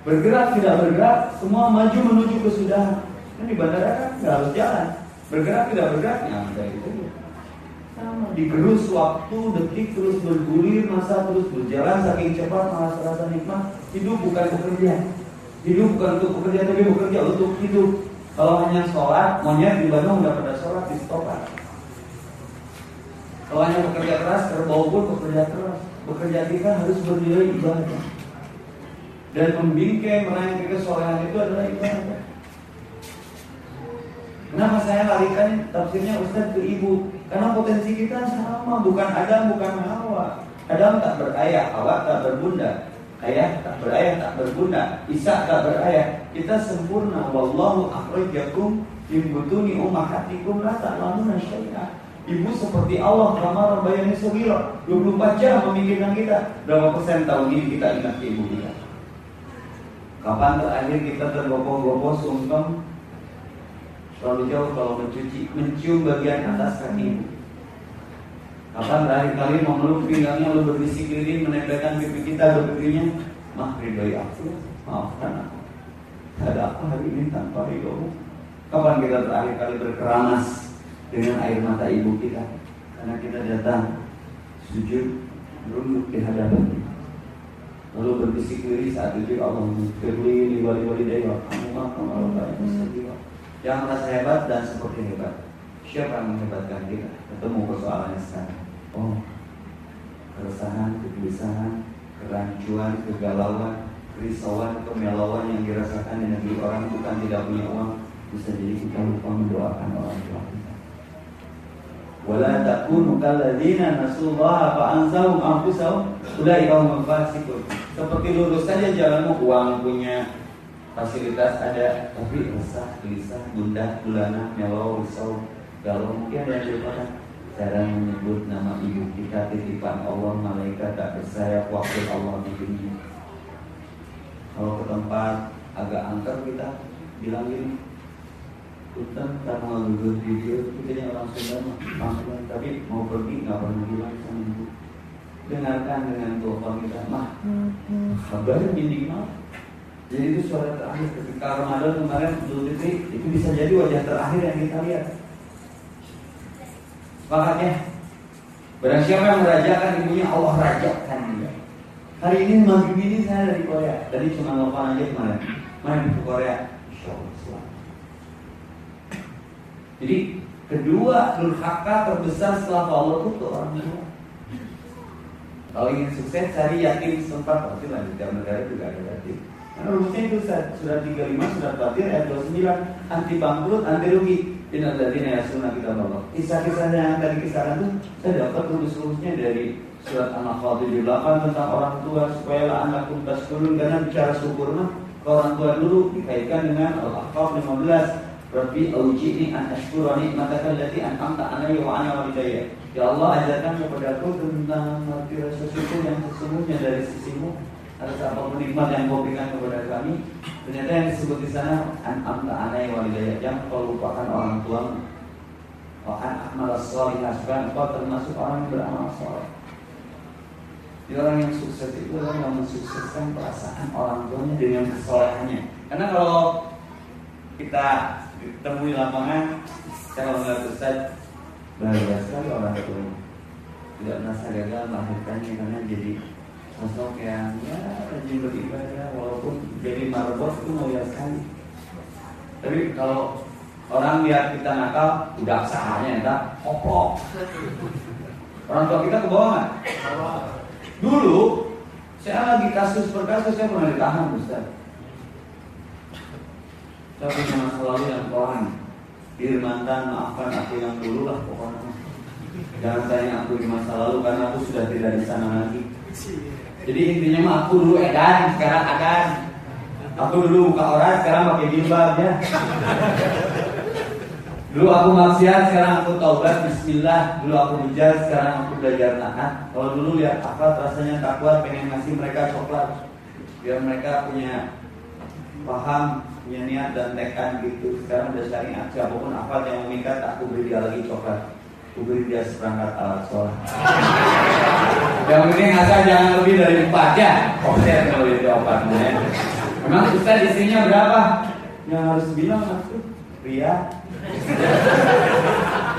Bergerak tidak bergerak, semua maju menuju kesudahan. Kan di bandara kan nggak harus jalan. Bergerak tidak bergerak, nyampe itu. Sama digerus waktu, detik terus bergulir, masa terus berjalan saking cepat malah serasa nikmat. Hidup bukan bekerja. Hidup bukan untuk bekerja tapi bekerja untuk hidup. Kalau hanya sholat, monyet di Bandung udah pada sholat di stopan. Kalau hanya bekerja keras, kerbau pun bekerja keras. Bekerja kita harus bernilai ibadah. Dan membingkai meraih kesolehan itu adalah ibadah. saya larikan tafsirnya Ustaz ke ibu? Karena potensi kita sama Bukan Adam, bukan Hawa. Adam tak berayah, Hawa tak berbunda. Ayah tak berayah, tak berbunda. Isa tak berayah. Kita sempurna. Wallahu akhrajakum Min butuni ummahatikum La ta'lamuna Ibu seperti Allah Kamar bayani sogiro 24 jam memikirkan kita. Berapa persen tahun ini kita ingat ke ibu kita? Kapan terakhir kita tergopoh-gopoh sungkem Terlalu jauh kalau mencuci Mencium bagian atas kaki ibu. Kapan terakhir kali memeluk pinggangnya Lalu berbisik lilin menempelkan pipi kita ke pipinya Mah ridhoi aku. Maafkan aku. Ada apa hari ini tanpa ridhomu? Kapan kita terakhir kali berkeramas Dengan air mata ibu kita. Karena kita datang Sujud Merunduk di hadapan. Lalu berbisik diri saat itu Allah Firli li wali dewa. Kamu Jangan merasa hebat dan seperti hebat. Siapa yang menghebatkan kita? Ketemu persoalannya sekarang. Oh Keresahan, kegelisahan Kerancuan, kegalauan Kerisauan, kemelauan yang dirasakan di negeri orang Bukan tidak punya uang Bisa jadi kita lupa mendoakan orang tua. kita Wala takunu kalladzina nasullaha fa'ansahum anfusahum. Ulaika humul fasiqun. Seperti lurus saja jalanmu uang punya fasilitas ada. Tapi resah, gelisah, gundah, gulana, melau, risau, galau. Mungkin ada yang dilupakan cara menyebut nama ibu kita titipan Allah malaikat tak bersayap waktu Allah di dunia. Kalau ke tempat agak angker kita bilang gini Punten karena lulus video kita orang Sunda langsung tapi mau pergi nggak pernah bilang sama ibu. Dengarkan dengan telepon kita mah. Kabar minimal jadi itu suara terakhir ketika Ramadan kemarin Idul Fitri itu bisa jadi wajah terakhir yang kita lihat. Makanya Barang siapa yang merajakan ibunya Allah rajakan dia. Hari ini maghrib ini saya dari Korea. Tadi cuma nelfon aja kemarin. Main ke Korea. Insya Allah Jadi kedua durhaka terbesar setelah Allah itu orang tua. Kalau ingin sukses cari yakin sempat. Pasti di dalam negara juga ada yakin Karena rumusnya itu sudah 35 sudah Fatir ayat 29 Anti bangkrut, anti rugi. Inna ladina yasuna kita Allah Kisah-kisah yang tadi kisahkan itu Saya dapat rumus-rumusnya dari Surat An-Nahl 78 tentang orang tua Supaya anak pun taskurun Karena bicara syukur mah orang tua dulu dikaitkan dengan Al-Ahqaf 15 Rabbi awji'ni an ashkura ni'mataka allati an'amta alayya wa ana walidayya. Ya Allah ajarkan kepadaku tentang arti rasa syukur yang sesungguhnya dari sisimu atas apa nikmat yang kau berikan kepada kami. Ternyata yang disebut di sana an'amta alayya walidayya yang kau lupakan orang tua. Wa an amal sholihah dan kau termasuk orang yang beramal soleh. Jadi orang yang sukses itu orang yang mensukseskan perasaan orang tuanya dengan kesolehannya. Karena kalau kita ketemu di lapangan saya kalau nggak Ustaz. Bahagia sekali orang tua. Tidak merasa gagal melahirkannya karena jadi sosok yang ya rajin beribadah walaupun jadi marbot itu mulia sekali. Tapi kalau orang lihat kita nakal udah sahanya ya koplo orang tua kita ke bawah nggak? Dulu saya lagi kasus per kasus saya pernah ditahan Ustaz saya punya masa lalu yang kelam Diri mantan maafkan aku yang dulu lah pokoknya. Jangan tanya aku di masa lalu karena aku sudah tidak di sana lagi. Jadi intinya mah aku dulu edan, sekarang akan Aku dulu buka orang, sekarang pakai jilbab ya. Dulu aku maksiat, sekarang aku taubat, bismillah. Dulu aku bujal, sekarang aku belajar nahan Kalau dulu lihat apa rasanya takwa pengen ngasih mereka coklat. Biar mereka punya paham punya niat dan tekad gitu. Sekarang udah syariat siapa pun apa yang mengikat aku beri dia lagi coklat aku beri dia seperangkat alat sholat. Yang penting asal jangan lebih dari empat ya? Offset kalau obatnya ya. memang Ustaz isinya berapa? Yang harus bilang aku pria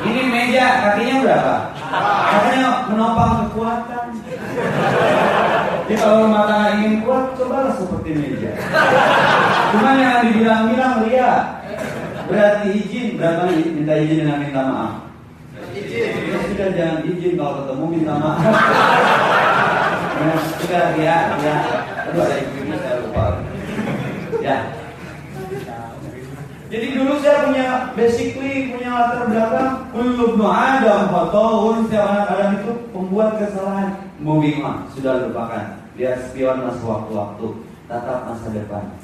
ini meja kakinya berapa? Katanya menopang kekuatan jadi kalau tangga ingin kuat, cobalah seperti meja. Cuma yang dibilang-bilang lihat. Berarti izin, berapa nih minta izin dengan minta maaf? Izin. Ya sudah jangan izin kalau ketemu minta maaf. Ya, sudah ya, ya. Aduh ada ibu ini saya lupa. Ya. Jadi dulu saya punya basically punya latar belakang kullu ibnu Adam khata'un setiap anak Adam itu pembuat kesalahan. On, sudah lupakan. Dia spion masa waktu-waktu, tatap masa depan.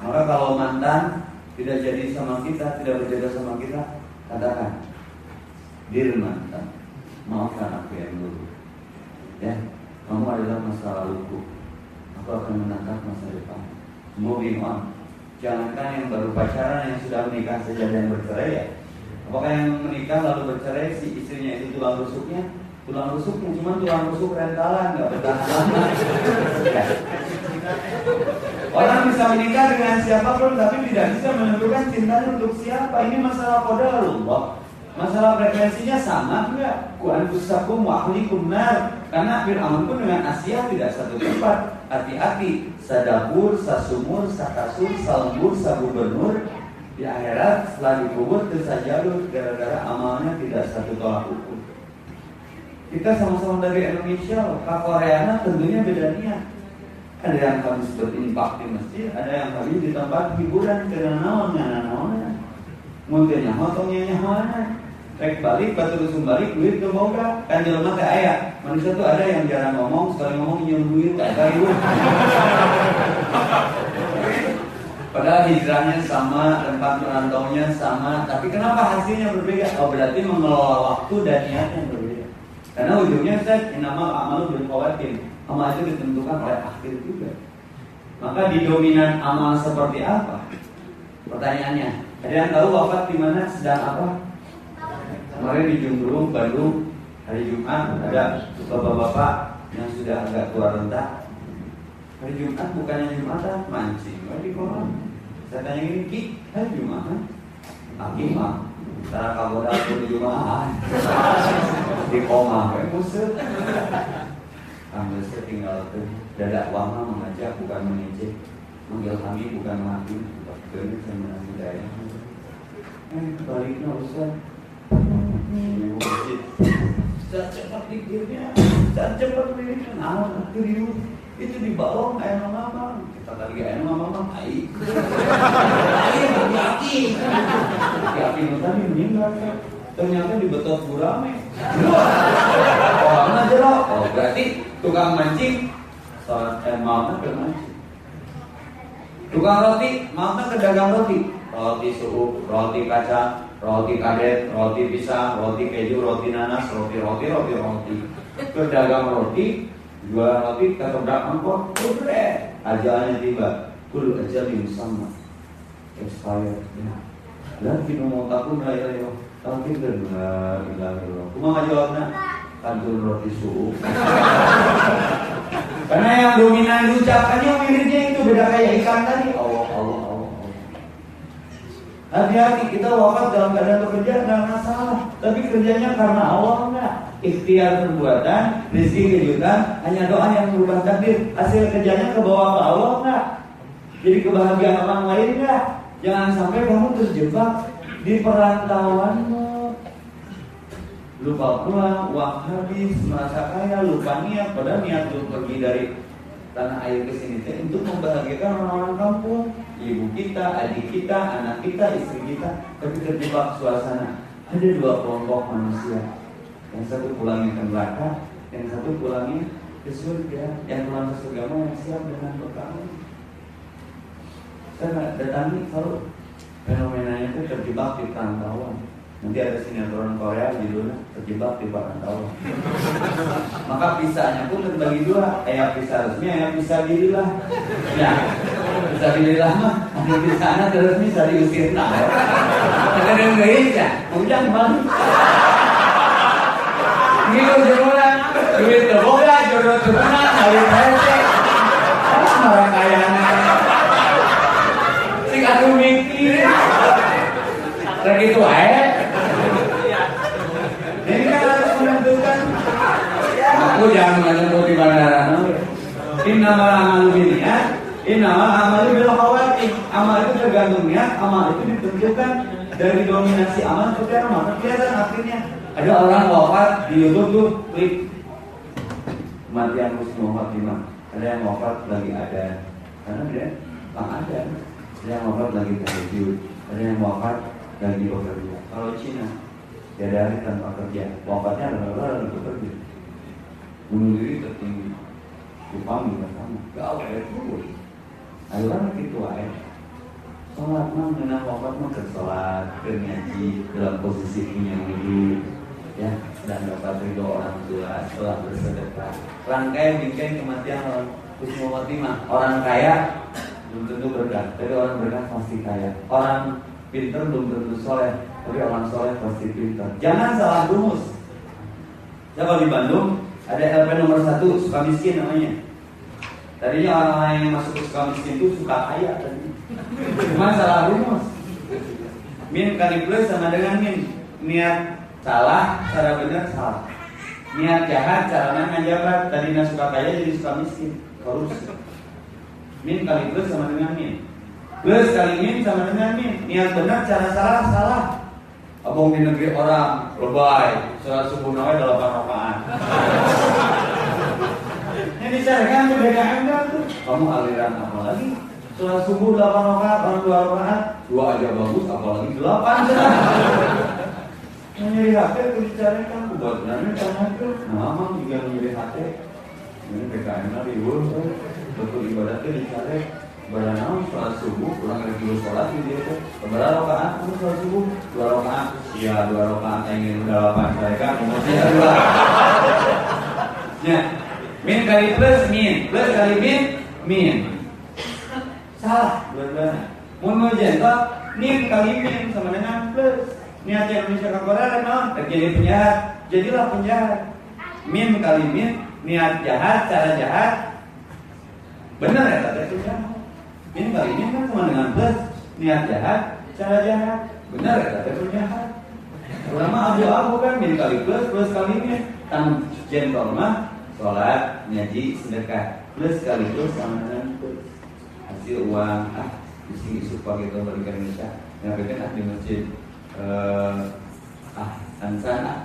Maka kalau mantan tidak jadi sama kita, tidak berjaga sama kita, katakan, dir mantan, maafkan aku yang dulu. Ya, kamu adalah masa laluku. Aku akan menatap masa depan. Moving on. Jangankan yang baru pacaran yang sudah menikah saja dan bercerai ya. Apakah yang menikah lalu bercerai si istrinya itu tulang rusuknya? Tulang rusuknya cuma tulang rusuk rentalan nggak bertahan. Orang bisa menikah dengan siapa pun tapi tidak bisa menentukan cintanya untuk siapa. Ini masalah qadarullah. Masalah frekuensinya sama enggak? Ku anfusakum wa ahlikum nar. Karena Fir'aun pun dengan Asia tidak satu tempat. Hati-hati, sadabur, sasumur, sakasur, salbur, sabubernur di akhirat setelah dikubur tersajalur gara-gara amalnya tidak satu tolak ukur. Kita sama-sama dari Indonesia, Kak Koreana tentunya beda niat. Ada yang kami sebut infak di masjid, ada yang kami di tempat hiburan karena naon ngana naon. Mungkin motongnya nyahoana. Rek balik, batu rusum balik, duit ke boga. Kan jelema teh aya. Manusia tuh ada yang jarang ngomong, sekali ngomong nyium duit kayak kali Padahal hijrahnya sama, tempat merantaunya sama, tapi kenapa hasilnya berbeda? Oh berarti mengelola waktu dan niatnya berbeda. Karena ujungnya saya nama amal bil khawatir. Amal itu ditentukan oleh akhir juga. Maka di dominan amal seperti apa? Pertanyaannya, ada yang tahu wafat di mana sedang apa? Kemarin di Jumbrung, Bandung, hari Jumat ada bapak-bapak yang sudah agak tua rentak. Hari Jumat bukannya Jumatan, mancing di kolam. Saya tanya gini, Ki, hari Jumat? Aki mah, cara kamu dapur di Jumat. Di koma, kayak musuh. Ambil tinggal tuh Dadak wama mengajak bukan mengejek. Manggil kami bukan mati. Bakal saya menanti daya. Eh baliknya Ustaz. Ibu Ustaz cepat pikirnya. Ustaz cepat pikirnya. Nah serius itu di bawah ayah mama kita tadi ayah mama mama aik aik hati-hati hati-hati tadi meninggal ternyata di betot burame orang aja loh oh berarti tukang mancing sholat eh maafnya ke mancing. Tukang roti maafnya ke dagang roti. Roti suhu roti kacang roti kadet roti pisang roti keju roti nanas roti roti roti roti. Ke dagang roti jualan roti ketabrak angkot udah ajalnya tiba. Kul ajal sama. Expired. Ya. Dan kita mau takut lah ya ya tapi benar ilah ilah kuma jawabnya kantor roti suhu karena yang dominan ucapannya miripnya itu beda kayak ikan tadi. Allah Allah Allah. Hati-hati kita wafat dalam keadaan bekerja nggak masalah, tapi kerjanya karena Allah enggak. Ikhtiar perbuatan, rezeki kejutan, hanya doa yang berubah takdir. Hasil kerjanya ke bawah ke Allah enggak. Jadi kebahagiaan orang lain enggak. Jangan sampai kamu terjebak di perantauanmu. Lupa pulang, uang habis, merasa kaya, lupa niat, padahal niat untuk pergi dari tanah air ke sini untuk membahagiakan orang-orang kampung, ibu kita, adik kita, anak kita, istri kita, tapi terjebak suasana. Ada dua kelompok manusia, yang satu pulangnya ke neraka, yang satu pulangnya ke surga. Yang pulang ke surga mau yang siap dengan bekal. Saya datangi kalau fenomenanya itu terjebak di perantauan. Nanti ada sinetron Korea judulnya terjebak di perantauan. Maka pisahnya pun terbagi dua, ayat pisah resmi, ayat pisah diri lah. Ya, pisah diri lah mah, ada di sana terus bisa diusir nah. Ada yang gak ya, ujang bang. Gitu jemuran, duit terboga, jodoh terkenal, kawin rese. Marah kayana. Sing aku mikir. Kayak gitu aja. Ini kan harus menentukan. Aku jangan menentukan di bandara. Innamal amalu binniat, innamal amalu bil khawatim. Amal itu tergantung niat, amal itu ditentukan dari dominasi amal apa. Maka kelihatan akhirnya ada orang wafat di YouTube tuh klik kematian Husnul Khotimah. Ada yang wafat lagi ada karena dia tak ada. ada yang wafat lagi tahajud, ada yang wafat lagi bekerja. Kalau Cina, tiada hari tanpa kerja, wafatnya adalah lagi bekerja. Bunuh diri tertinggi, Jepang juga sama, gak ada itu. Ayo kan gitu aja. Sholat mah mengenal wafat mah ke sholat, dalam posisi punya wudhu, ya dan dapat ridho orang tua setelah bersedekah. Rangkai bingkai kematian orang Khotimah. Orang kaya belum tentu berkah, tapi orang berkah pasti kaya. Orang pinter belum tentu soleh, tapi orang soleh pasti pinter. Jangan salah rumus. Kalau di Bandung ada LP nomor satu suka miskin namanya. Tadinya orang-orang yang masuk ke suka miskin itu suka kaya tadi. Cuma salah rumus. Min kali plus sama dengan min. Niat salah, cara benar salah. Niat jahat, cara ngajabat. Tadinya suka kaya jadi suka miskin. Korupsi. Min kali plus sama dengan min. Plus kali min sama dengan min. Niat benar, cara salah, salah. Abang di negeri orang lebay, sholat subuh nawai delapan rakaat. Yang dicarikan tuh BKM kan tuh. Kamu aliran apa lagi? Sholat subuh delapan rakaat, orang dua rakaat, dua aja bagus, apalagi delapan nyari HP itu dicarikan, buat benar tanya ke, nama juga nyari HP. Ini BKM lah ribut, betul itu dicari. Ibadah naon sholat subuh, kurang dari dua sholat gitu ya. Keberapa rakaat kamu sholat subuh? Dua rakaat. Iya dua rakaat ingin delapan saya kan umurnya dua. Ya, min kali plus min, plus kali min min. Salah dua-duanya. Mun mau jentok, min kali min sama dengan plus. Niat yang Indonesia Korea non, terjadi penjahat. Jadilah penjahat. Min kali min, niat jahat, cara jahat. Benar ya kata penjahat. Min kali min kan sama dengan plus. Niat jahat, cara jahat. Benar ya kata penjahat. Ulama abu-abu kan min kali plus, plus kali min. Kan jentok mah sholat, ngaji, sedekah. Plus kali plus sama dengan plus hasil uang ah isi isu pakai itu berikan Indonesia nyampaikan ah di masjid eh, ah Tansan ah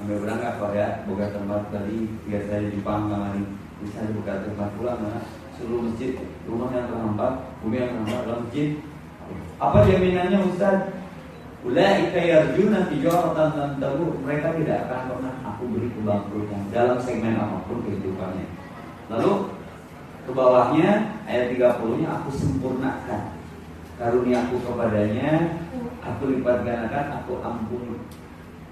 ambil berangkat pak ya. Buka tempat tadi di Jepang kemarin bisa buka tempat pula mana seluruh masjid rumah yang terhambat bumi yang terhambat dalam masjid. Apa jaminannya Ustaz? Ulaika yarjuna tijaratan dan tabu mereka tidak akan pernah aku beri kebangkrutan dalam segmen apa pun kehidupannya. Lalu ke bawahnya ayat 30-nya aku sempurnakan karunia aku kepadanya aku lipat gandakan aku ampuni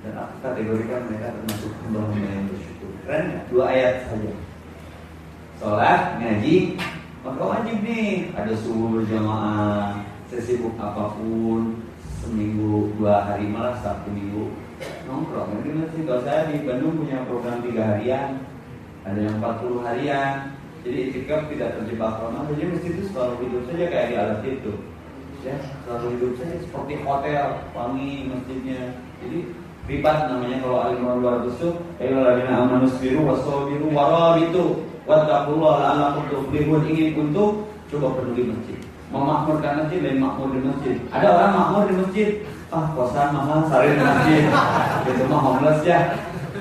dan aku kategorikan mereka termasuk hamba-hamba yang bersyukur keren ya? dua ayat saja sholat ngaji maka wajib nih ada subuh jamaah sesibuk apa pun seminggu dua hari malah sabtu minggu nongkrong jadi masih kalau saya di Bandung punya program tiga harian ada yang 40 harian jadi itikaf tidak terjebak Ramadan. Jadi masjid itu selalu hidup saja kayak di alat itu. Ya, selalu hidup saja seperti hotel, wangi masjidnya. Jadi ribat namanya kalau alim luar amanu biru wasabiru warabitu wattaqullah la'allakum tuflihun. Ingin untuk coba peduli masjid. Memakmurkan masjid dan makmur di masjid. Ada orang makmur di masjid? Ah kosan mahal sari di masjid. Itu mah homeless ya.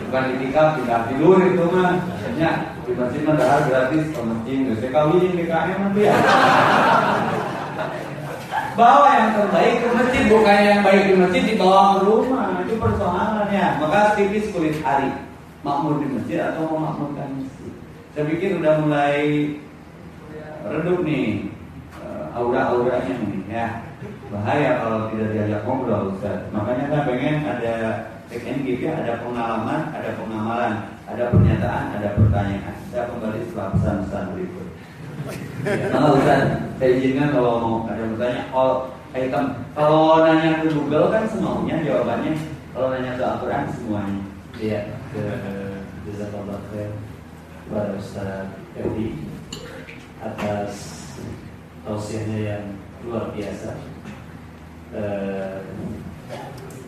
Bukan itikaf tidak tidur itu mah. Ya di masjid mah gratis ke masjid. Nggak usah kawin DKM nanti ya bawa yang terbaik ke masjid bukan yang baik di masjid dibawa ke rumah. Itu persoalannya maka tipis kulit hari makmur di masjid atau memakmurkan masjid? Saya pikir udah mulai redup nih uh, aura-auranya nih ya. Bahaya kalau tidak diajak ngobrol Ustaz. Makanya saya pengen ada give ya. Ada pengalaman ada pengamalan ada pernyataan ada pertanyaan. Saya kembali setelah pesan-pesan berikut Nah, Ustaz, saya izinkan kalau mau ada yang bertanya, oh, item. Kalau nanya ke Google kan semaunya jawabannya. Kalau nanya ke Al-Quran semuanya. Iya, ke Jazakallah khair kepada Ustaz Edi atas tausiahnya yang luar biasa eh,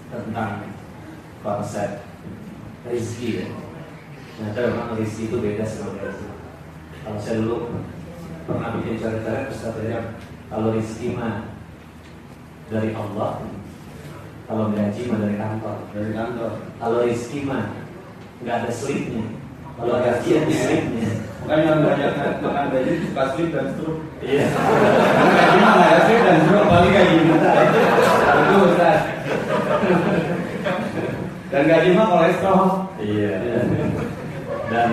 tentang konsep rezeki ya. Ternyata memang rezeki itu beda sama rezeki. Kalau saya dulu pernah bikin cara-cara Ustaz ya, kalau rezeki mah dari Allah, kalau gaji mah dari kantor. Dari kantor. Kalau rezeki mah nggak ada slipnya, Kalau gajian ya. Makanya banyak makan gaji suka slip dan stroke. Iya. Gaji mah nggak ada slip dan stroke paling gaji kita. Itu Ustaz. Dan gaji mah kolesterol. Iya. Dan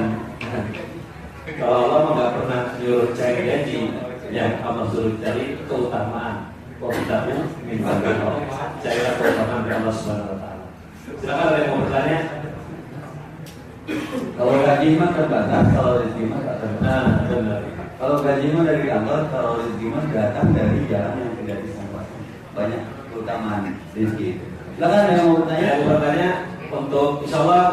kalau Allah nggak pernah nyuruh cari gaji, yang Allah suruh cari keutamaan. Keutamaan minta carilah keutamaan dari Allah Subhanahu Wa Taala. Silakan ada yang mau bertanya? Kalau gaji mah terbatas, kalau rezeki mah tak terbatas. Nah, benar. Kalau gaji mah dari Allah, kalau rezeki mah datang dari jalan yang tidak disangka. Banyak keutamaan rezeki itu. Silakan ada yang mau bertanya? Yang bertanya untuk Insya Allah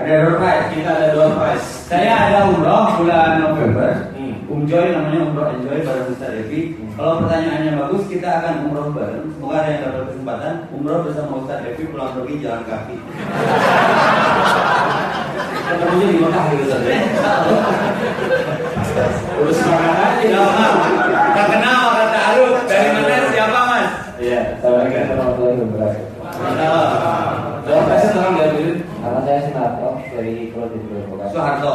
Ada door prize. kita ada dua prize. Saya ada umroh bulan November. Hmm. Umjoy namanya umroh enjoy bareng Ustaz Devi. Kalau pertanyaannya bagus, kita akan umroh bareng. Semoga ada yang dapat kesempatan umroh bersama Ustaz Devi pulang pergi jalan kaki. Ketemunya di Mekah gitu saja. Urus makanan Ya, Mas. Kita kenal kata Aruf. Dari mana siapa Mas? Iya. Assalamualaikum warahmatullahi wabarakatuh. Mantap. Jawab kasih tolong diambilin. Nama saya Sunarto dari Pulau Dibro Soeharto.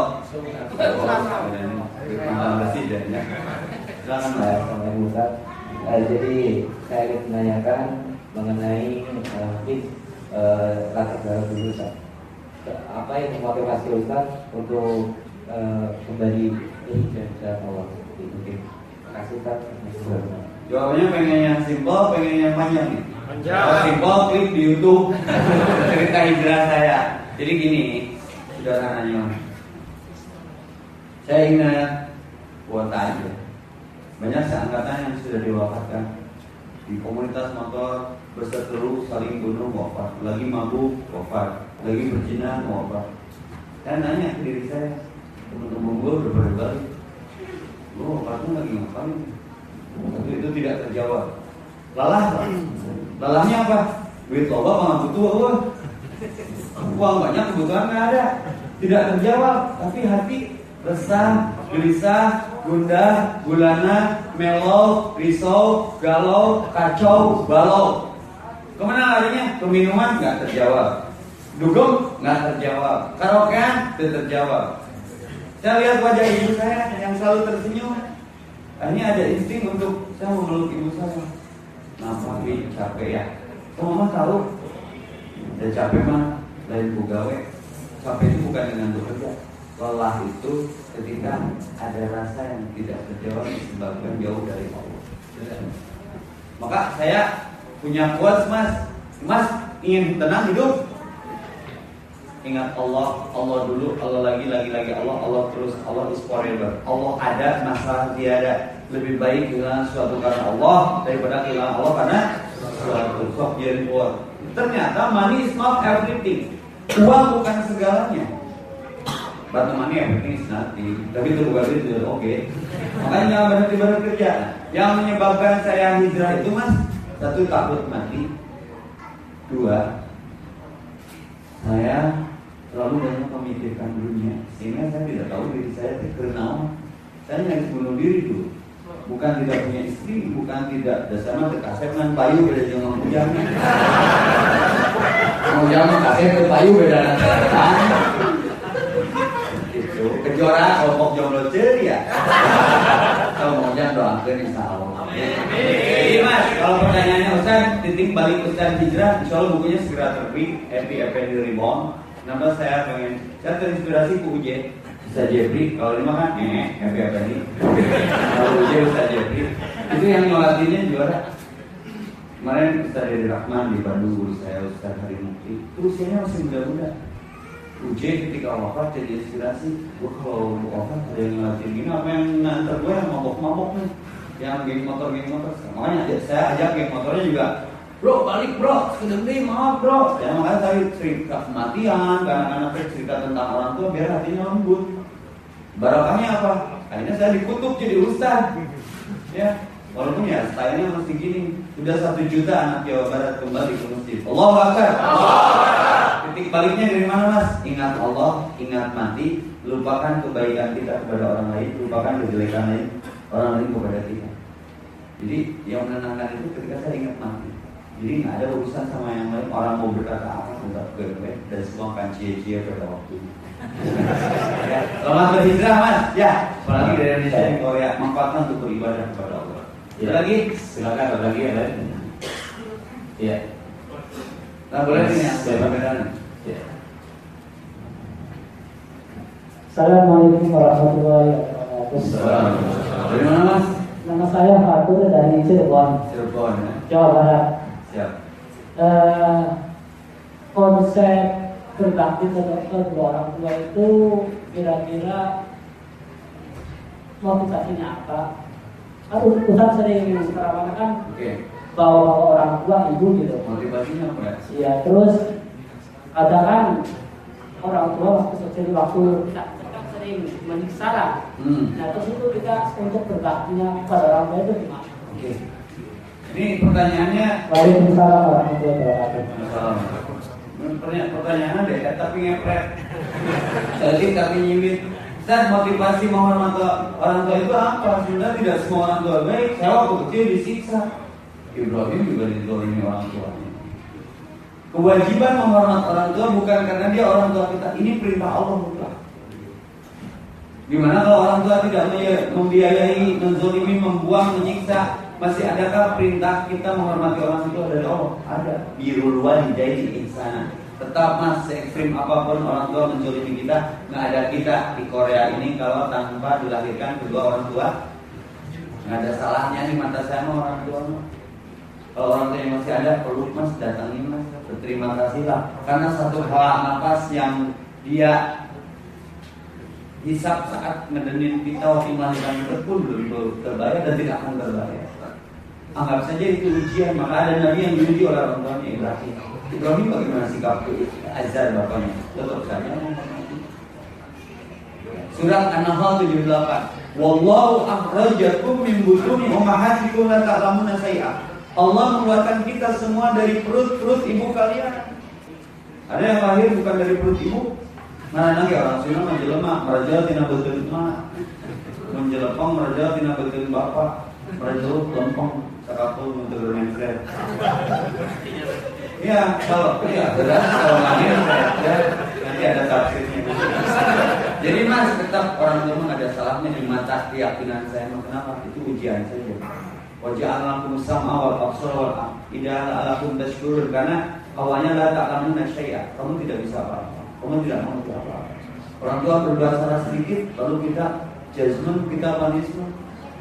Mantan presiden ya. Silakan Mas. Ustaz. Eh, jadi saya ingin menanyakan mengenai eh, mungkin eh, latar belakang dulu Ustaz. Apa yang memotivasi Ustaz untuk eh, kembali berhijrah Allah? Itu mungkin. Terima kasih Ustaz. Jawabannya pengen yang simpel, pengen yang panjang nih. Panjang. Kalau simpel klik di YouTube cerita hijrah saya. Jadi gini, sederhananya. Saya ingat kuota aja. Banyak seangkatan yang sudah diwafatkan di komunitas motor berseteru saling bunuh wafat, lagi mabuk wafat, lagi berzina wafat. Saya nanya ke diri saya, teman-teman gue udah pada balik. Lu wafatnya lagi ngapain? Tapi itu tidak terjawab. Lelah, Pak. Lelahnya apa? Duit loba malah butuh apa? Uang banyak kebutuhan nggak ada. Tidak terjawab, tapi hati resah, gelisah, gundah, gulana, melo, risau, galau, kacau, balau. Ke mana larinya? Ke minuman nggak terjawab. Dugem nggak terjawab. Karaokean tidak terjawab. Saya lihat wajah ibu saya yang selalu tersenyum. Akhirnya ada insting untuk saya memeluk ibu saya. Kenapa Wi? capek ya? Oh, mama tahu. Ya capek mah lain pegawai. Capek itu bukan dengan bekerja. Lelah itu ketika ada rasa yang tidak terjawab disebabkan jauh dari Allah. Maka saya punya quotes mas, mas ingin tenang hidup, Ingat Allah, Allah dulu, Allah lagi, lagi, lagi Allah, Allah terus, Allah is forever. Allah ada, masalah tiada. Lebih baik kehilangan suatu karena Allah daripada kehilangan Allah karena suatu. Sok jadi. Ternyata money is not everything. Uang bukan segalanya. But money everything is nothing. Tapi itu bukan itu, oke. Makanya jangan berhenti bekerja. Yang menyebabkan saya hijrah itu mas, satu takut mati, dua saya terlalu banyak memikirkan dunia sehingga saya tidak tahu diri saya itu kenal saya nggak bunuh diri tuh bukan tidak punya istri bukan tidak dasar mah terkasep dengan payu beda jangan hujan mau jangan kasep ke payu beda dengan itu kejora kelompok jomblo ceri ya. Kalau mau jangan doakan insya Allah. Jadi mas. Kalau pertanyaannya Ustaz titik balik Ustaz hijrah insya Allah bukunya segera terbit Happy Effendi Reborn. Kenapa saya pengen saya terinspirasi ke UJ Ustaz Jeffrey kalau ini mah kan eh Happy Effendi kalau UJ Ustaz Jeffrey. Itu yang ngelatihnya juara. Kemarin Ustaz Dedi Rahman di Bandung saya Ustaz Hari Mukti. Itu usianya masih muda-muda. UJ ketika wafat jadi inspirasi. Gua kalau wafat ada yang ngelatih gini apa yang nganter gue yang mabok-mabok nih? Yang geng motor geng motor. Makanya saya ajak geng motornya juga bro balik bro sekedeng maaf bro. Ya makanya saya cerita kematian karena anak saya cerita tentang orang tua biar hatinya lembut barokahnya apa? Akhirnya saya dikutuk jadi ustaz. Ya walaupun ya stylenya masih gini sudah satu juta anak Jawa Barat kembali ke masjid. Allah Akbar. Titik baliknya dari mana mas? Ingat Allah ingat mati lupakan kebaikan kita kepada orang lain lupakan kejelekan lain orang lain kepada kita. Jadi yang menenangkan itu ketika saya ingat mati. Jadi nggak ada urusan sama yang lain. Orang mau berkata apa tetap gue dan semua akan cia-cia pada waktunya. Ya, selamat berhijrah mas. Ya, apalagi dari Indonesia yang Korea manfaatkan untuk beribadah kepada Allah. Ya. Lagi? Silakan ada lagi ada. Iya. Nah, boleh ini ya, Siapa? perbedaan. Iya. Assalamualaikum warahmatullahi wabarakatuh. Assalamualaikum. Dari mana mas? Nama saya Fatur dari Cirebon, Cirebon ya. Jawa Barat. Siap. Eh, konsep berbakti terhadap kedua orang tua itu kira-kira motivasinya apa? Kan Ustaz sering meramalkan Oke. bahwa orang tua ibu gitu. Motivasinya apa ya? Iya, terus ada kan orang tua waktu kecil waktu kita kita sering menyiksa lah. Hmm. Nah terus itu kita untuk berbaktinya kepada orang tua itu gimana? Oke. Ini pertanyaannya Waalaikumsalam warahmatullahi wabarakatuh. Pertanyaan pertanyaan deh, tapi ngepret. Jadi tapi nyibit. Dan motivasi menghormati orang tua itu apa? Sebenarnya tidak semua orang tua baik. Saya waktu kecil disiksa. Ibrahim juga dizolimi orang tuanya. Kewajiban menghormati orang tua bukan karena dia orang tua kita. Ini perintah Allah mutlak. Gimana kalau orang tua tidak membiayai, menzolimi, membuang, menyiksa, masih adakah perintah kita menghormati orang tua dari Allah? Ada. Birul walidaini insana. Tetap mas, ekstrim apa pun orang tua menzolimi kita, nggak ada kita di Korea ini kalau tanpa dilahirkan kedua orang tua, nggak ada salahnya nih mata saya sama orang tua. Kalau orang tua yang masih ada, perlu mas datangin mas, berterima kasihlah. Karena satu hal nafas yang dia hisap saat ngedenin kita waktu melahirkan kita pun belum terbayar dan tidak akan terbayar. Anggap saja itu ujian, maka ada nabi yang diuji oleh orang tuanya Ibrahim. Ibrahim bagaimana sikap azar bapaknya? Tetap saja. Surat An-Nahl 78. Wallahu akhrajakum min butuni ummahatikum la ta'lamuna shay'a. Allah mengeluarkan kita semua dari perut-perut ibu kalian. Ada yang lahir bukan dari perut ibu, Nah, nanti orang Sunda menjelma, merajal tina betul mana? Menjelepong merajal tina betul bapak, merajal lempong sakapul untuk bermenfred. Iya, kalau iya, benar kalau lahir ya, nanti ada tafsirnya. Jadi mas tetap orang tua ada salahnya di mata keyakinan saya. Kenapa? Itu ujian saja. Wajah alakum sama wal absar wal idah alakum tashkurun karena awalnya la ta'lamuna syai'a. Kamu tidak bisa apa-apa. Kamu tidak mau apa Orang tua berbuat salah sedikit, lalu kita judgment, kita punishment.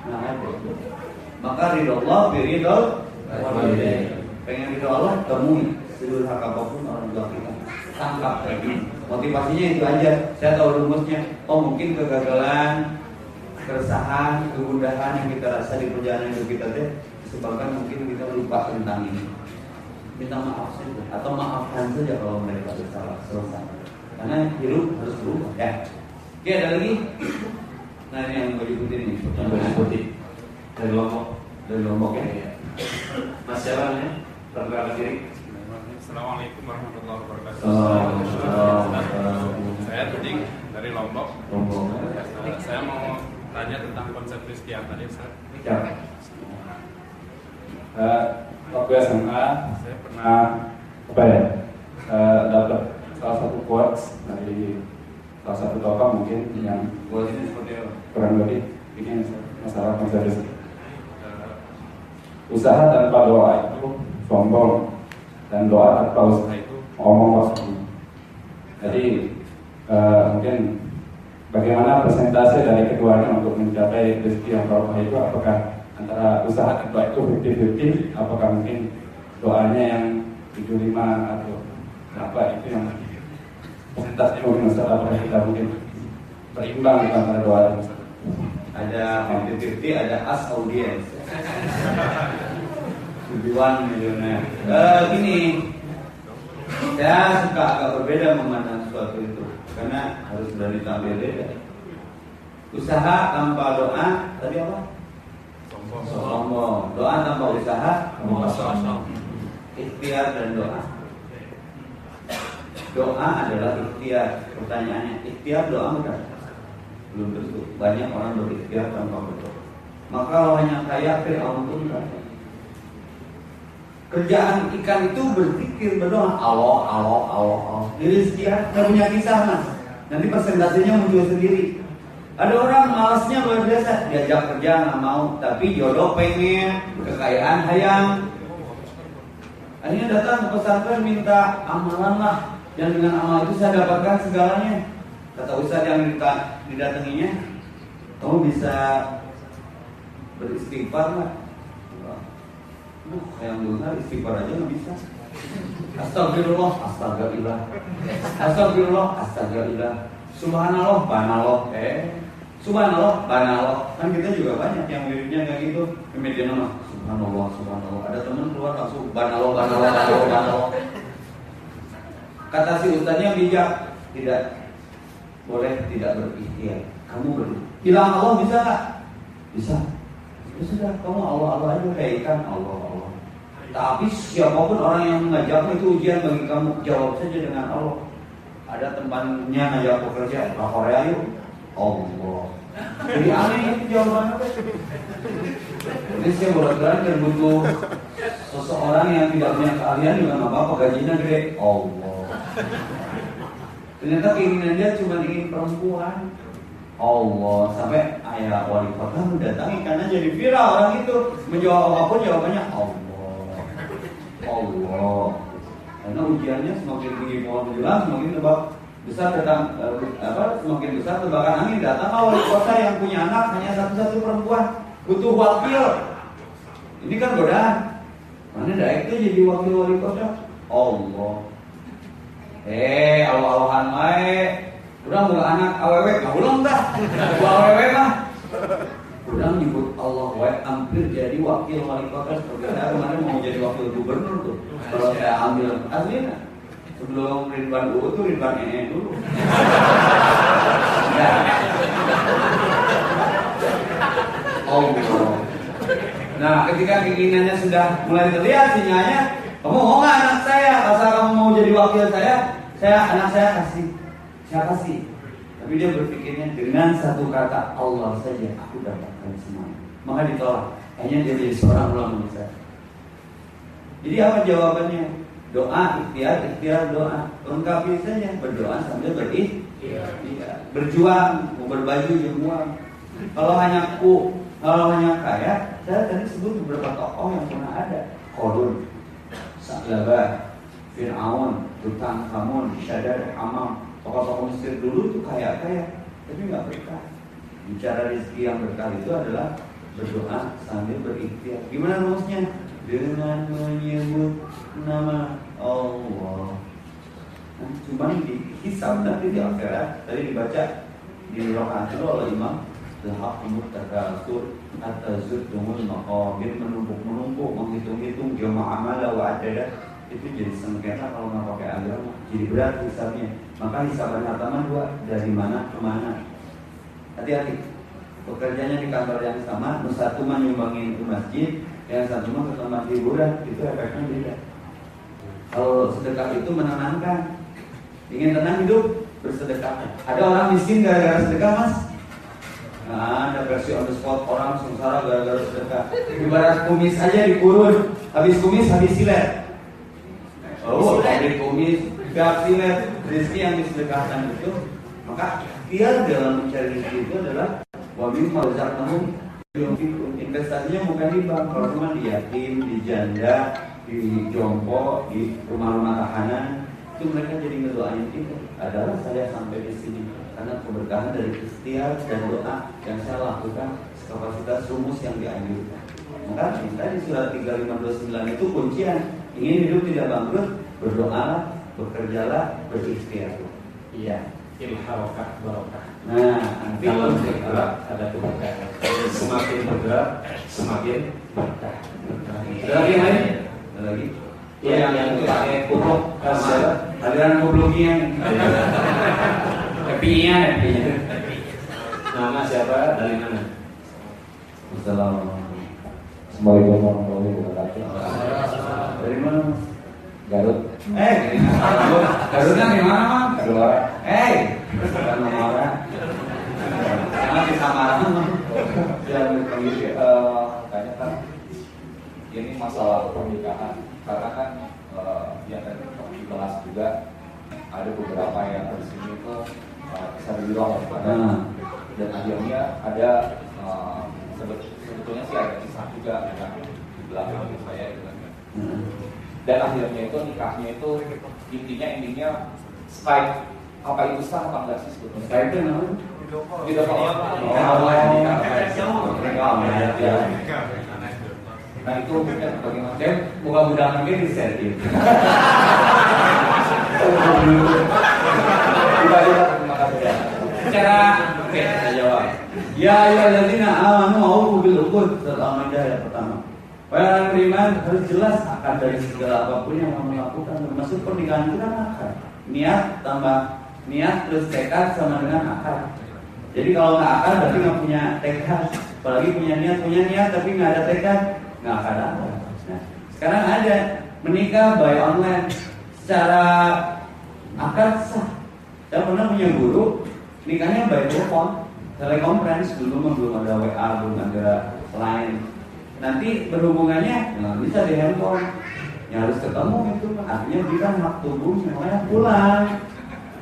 Nah, ada. Maka ridho Allah, biridho Pengen ridho Allah, temui seluruh hak apa pun orang tua kita. Tangkap gini. Motivasinya itu aja. Saya tahu rumusnya. Oh mungkin kegagalan, keresahan, kegundahan yang kita rasa di perjalanan hidup kita deh disebabkan mungkin kita lupa tentang ini. Minta maaf saja atau maafkan saja kalau mereka bersalah selesai. Karena hidup harus berubah ya. Oke ada lagi? Nah ini yang baju putih ini. Yang putih dari Lombok. Dari Lombok ya. Mas siapa namanya? Perkenalkan diri. Assalamualaikum warahmatullahi wabarakatuh. Assalamualaikum. Saya Tuding dari Lombok. Lombok. Saya mau tanya tentang konsep Kristen tadi, Ustaz. Ya. Eh, waktu SMA Saya pernah nah apa ya eh, dapat salah satu quotes dari salah satu tokoh mungkin yang ini seperti apa? kurang lebih ini masalah. Eh, usaha tanpa doa itu sombong dan doa tanpa usaha itu omong kosong jadi eh, mungkin bagaimana persentase dari keduanya untuk mencapai rezeki yang barokah itu apakah antara usaha dan itu 50-50 apakah mungkin doanya yang 75 atau berapa itu yang persentase mungkin Ustaz apakah kita mungkin berimbang antara doa dan usaha Ada 50-50, ada as audience. Tujuan milioner. Eh, gini, saya suka agak berbeda memandang sesuatu itu karena harus berani tampil beda. Usaha tanpa doa, tadi apa? sombong. Sombong. Doa tanpa usaha, Kosong. ikhtiar dan doa. Doa adalah ikhtiar. Pertanyaannya, ikhtiar doa enggak? Belum tentu. Banyak orang berikhtiar tanpa berdoa. Maka kalau hanya kaya Fir'aun pun enggak. Kerjaan ikan itu berzikir berdoa Allah, Allah, Allah, Allah. Jadi sekian nggak punya kisah mas. Nanti persentasenya muncul sendiri. Ada orang malasnya luar biasa diajak kerja nggak mau, tapi jodoh pengen, kekayaan hayang. Akhirnya datang ke pesantren minta amalan lah, yang dengan amal itu saya dapatkan segalanya. Kata Ustaz yang minta didatanginya, kamu bisa beristighfar nggak? Duh, yang dengar istighfar aja nggak bisa. Astagfirullah, astagfirullah. Astagfirullah, astagfirullah. Subhanallah, banallah. Eh, subhanallah, banallah. Kan kita juga banyak yang miripnya kayak gitu. Kemudian nama subhanallah, subhanallah. Ada teman keluar langsung banallah, banallah, banallah, banallah. Kata si ustaznya bijak, tidak boleh tidak berikhtiar. Kamu ber bilang Allah bisa nggak? Bisa. Ya sudah, kamu Allah Allah aja kayak ikan Allah Allah. Tapi siapa pun orang yang mengajakmu itu ujian bagi kamu jawab saja dengan Allah. Ada temannya ngajak bekerja ke Korea yuk, Allah. Jadi aneh itu jawabannya. Jadi saya bolak balik dan butuh seseorang yang tidak punya keahlian juga nggak apa-apa gajinya gede, Allah. Ternyata keinginan dia cuma ingin perempuan. Allah. Sampai ayah wali kota mendatangi karena jadi viral orang itu. Menjawab apa pun jawabannya Allah. Allah. Karena ujiannya semakin tinggi pohon menjulang semakin tebak besar datang eh, apa semakin besar tebakan angin datang. Wali kota yang punya anak hanya satu-satu perempuan butuh wakil. Ini kan godaan. Mana daik itu jadi wakil wali kota? Allah. Eh Allah-Allahan wae Udah mulai anak aww, nggak ulang dah. Gua aww mah. Udah nyebut Allah wae hampir jadi wakil wali kota saya kemarin mau jadi wakil gubernur tuh. Kalau saya ambil aslinya sebelum Ridwan U tuh Ridwan EE dulu. Ya. Allah. Nah, ketika keinginannya sudah mulai terlihat sinyalnya, kamu mau nggak anak saya? Asal kamu mau jadi wakil saya, saya anak saya kasih. Saya kasih. Tapi dia berpikirnya dengan satu kata Allah saja aku dapatkan semua. Maka ditolak. Hanya dia jadi seorang ulama besar. Jadi apa jawabannya? Doa, ikhtiar, ikhtiar, doa. Lengkapi saja berdoa sambil berikhtiar. Berjuang, mau berbaju semua. Kalau hanya ku, kalau hanya kaya, saya tadi sebut beberapa tokoh yang pernah ada. Korun, Sa'labah, Fir'aun, Tutankhamun, Syadar, Amam, tokoh-tokoh Mesir dulu itu kaya-kaya, tapi nggak berkah. Bicara rezeki yang berkah itu adalah berdoa sambil berikhtiar. Gimana rumusnya? Dengan menyebut nama Allah. Nah, cuma dihisab nanti di akhirat. Tadi dibaca di rokaat itu oleh Imam Lahak umur takasur Hatta zurtumul maqabir Menumpuk-menumpuk Menghitung-hitung Jamaah amala wa adada Itu jadi sengketa kalau nggak pakai agama Jadi berat hisabnya Maka hisaban hartaman dua Dari mana ke mana? Hati-hati. Pekerjanya di kantor yang sama Satu menyumbangin ke masjid Yang satu mah ke tempat hiburan Itu efeknya beda. Kalau sedekah itu menenangkan. Ingin tenang hidup Bersedekah Ada orang miskin gara-gara sedekah mas? Nah, ada versi on the spot orang sengsara gara-gara sedekah. Ibarat kumis aja dikurun, habis kumis habis silet. Oh, habis kumis, gak silet, rezeki yang disedekahkan itu, maka dia dalam mencari rezeki itu adalah wabim malzak namun investasinya bukan di bank, kalau cuma di yatim, di janda, di jompo, di rumah-rumah tahanan, itu mereka jadi ngedoain itu. Adalah saya sampai di sini karena keberkahan dari ikhtiar dan doa yang saya lakukan kapasitas rumus yang dianjurkan. Maka kita di surat 3529 itu kuncian ingin hidup tidak bangkrut berdoalah, bekerjalah, berikhtiar. Iya, ilharokah barokah. Nah, Kalau bergerak ada keberkahan. Semakin bergerak, semakin berkah. ada lagi lain? Ada lagi? Iya, yang yang itu pakai kupluk Ada aliran gobloknya. Happy-nya, happy-nya. Nama siapa? Dari mana? Assalamualaikum. Assalamualaikum warahmatullahi wabarakatuh. Dari mana? Garut, Eh, Garutnya di mana, Mang? Keluar. Eh, bukan nomornya. Karena di Samarang, panggil eh, kayaknya kan ini Mas masalah pernikahan karena kan eh, yang tadi dibahas juga ada beberapa yang di sini itu eh, bisa dibilang Nah. dan akhirnya ada eh, sebet- sebetulnya sih ada kisah juga di belakang saya gitu kan. Hmm. dan akhirnya itu nikahnya itu intinya intinya Skype apa itu sah apa enggak sih sebetulnya Skype itu namanya? Video call. Oh, mereka online. Ya. Nah itu mungkin bagaimana? Buka budak mungkin di share gitu. Terima kasih ya. Secara oke saya jawab. Ya ya ladina amanu aufu bil uqud Al-Maidah ayat pertama. Orang beriman harus jelas akan dari segala apa pun yang kamu lakukan termasuk pernikahan itu kan. Niat tambah niat terus tekad sama dengan akad. Jadi kalau nggak akad berarti nggak punya tekad. Apalagi punya niat punya niat tapi nggak ada tekad nggak akan ada. Nah, sekarang ada menikah by online secara akad sah. Saya pernah punya guru nikahnya by telepon, telekonferensi dulu belum ada WA, belum ada Line. Nanti berhubungannya nggak bisa di handphone, ya harus ketemu itu. Artinya kan hak tubuh, namanya pulang.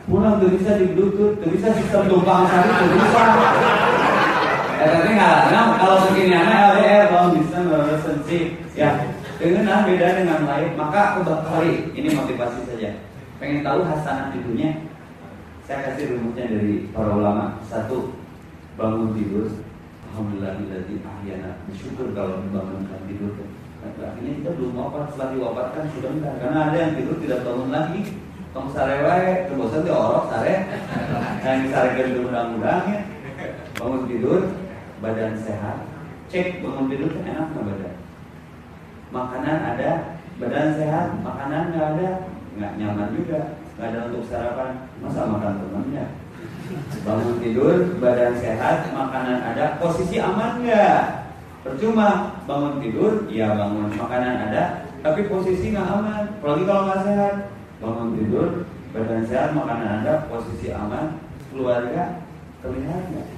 Pulang tuh bisa di bluetooth, tuh bisa sistem tumpang sari, tuh bisa. Eh tapi nggak, nah, kalau begini anak LDR, kalau bisa relationship, ya dengan beda dengan lain, maka kebakari ini motivasi saja. Pengen tahu hasanah di saya kasih rumusnya dari para ulama. Satu, bangun tidur. Alhamdulillahilladzi ahyana. Bersyukur kalau dibangunkan tidur. Nah, Artinya kita belum wafat, setelah diwafatkan sudah enggak. Karena ada yang tidur tidak bangun lagi. Tong sare wae, kebosan dia orok sare. Yang disarekeun dulu mudah-mudahan ya. Bangun tidur, badan sehat. Cek bangun tidur kan enak nggak badan? Makanan ada, badan sehat. Makanan nggak ada, nggak nyaman juga. Nggak ada untuk sarapan, masa makan temannya? Bangun tidur, badan sehat, makanan ada, posisi aman nggak? Percuma bangun tidur, ya bangun makanan ada, tapi posisi nggak aman. Apalagi kalau nggak sehat, bangun tidur, badan sehat, makanan ada, posisi aman, keluarga terlihat nggak?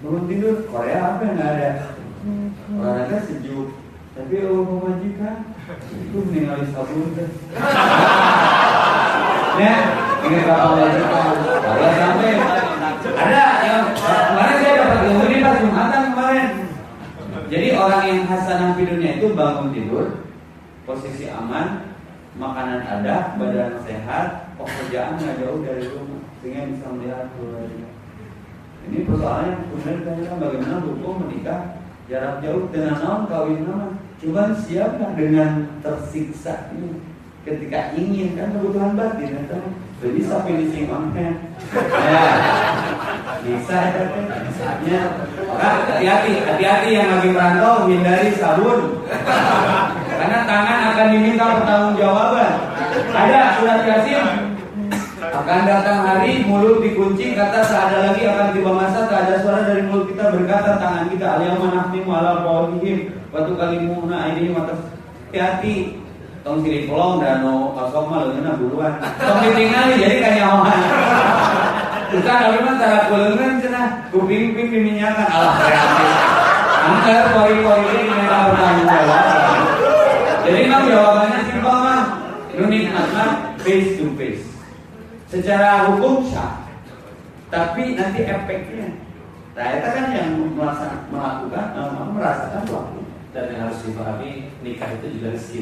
Bangun tidur, Korea apa yang nggak ada? Olahraga sejuk, tapi oh majikan itu meninggal sabun? Ya, ini kapal majikan. Kalau sampai ada yang kemarin saya dapat ilmu ini pas jumatan kemarin. Jadi orang yang hasanah hidupnya itu bangun tidur, posisi aman, makanan ada, badan sehat, pekerjaan nggak jauh dari rumah, sehingga bisa melihat keluarga. Ini persoalannya kemudian ditanyakan bagaimana hukum menikah jarak jauh dengan non kawin nama. Cuman siapa dengan tersiksa ini ketika ingin kan kebutuhan batin Gak bisa finishing on hand ya. Bisa ya kan saatnya hati-hati hati-hati yang lagi merantau hindari sabun. Karena tangan akan diminta pertanggungjawaban. Ada surat yasin. Akan datang hari mulut dikunci kata seada lagi akan tiba masa tak ada suara dari mulut kita berkata tangan kita aliyah manahmimu ala qawlihim Waktu kalimuna ini mata hati-hati tong sini pelong dan no kosong mah leungeunna buruan tong ditingali jadi kanyawan bukan tapi mah cara kuleungeun cenah kuping-ping diminyakan alah kreatif angker kori-kori ini minta bertanggung jawab. Jadi mah jawabannya simpel mah nu nikmatna face to face. Secara hukum sah. Tapi nanti efeknya. Nah itu kan yang melakukan eh, merasakan pelaku dan yang harus dipahami nikah itu juga rezeki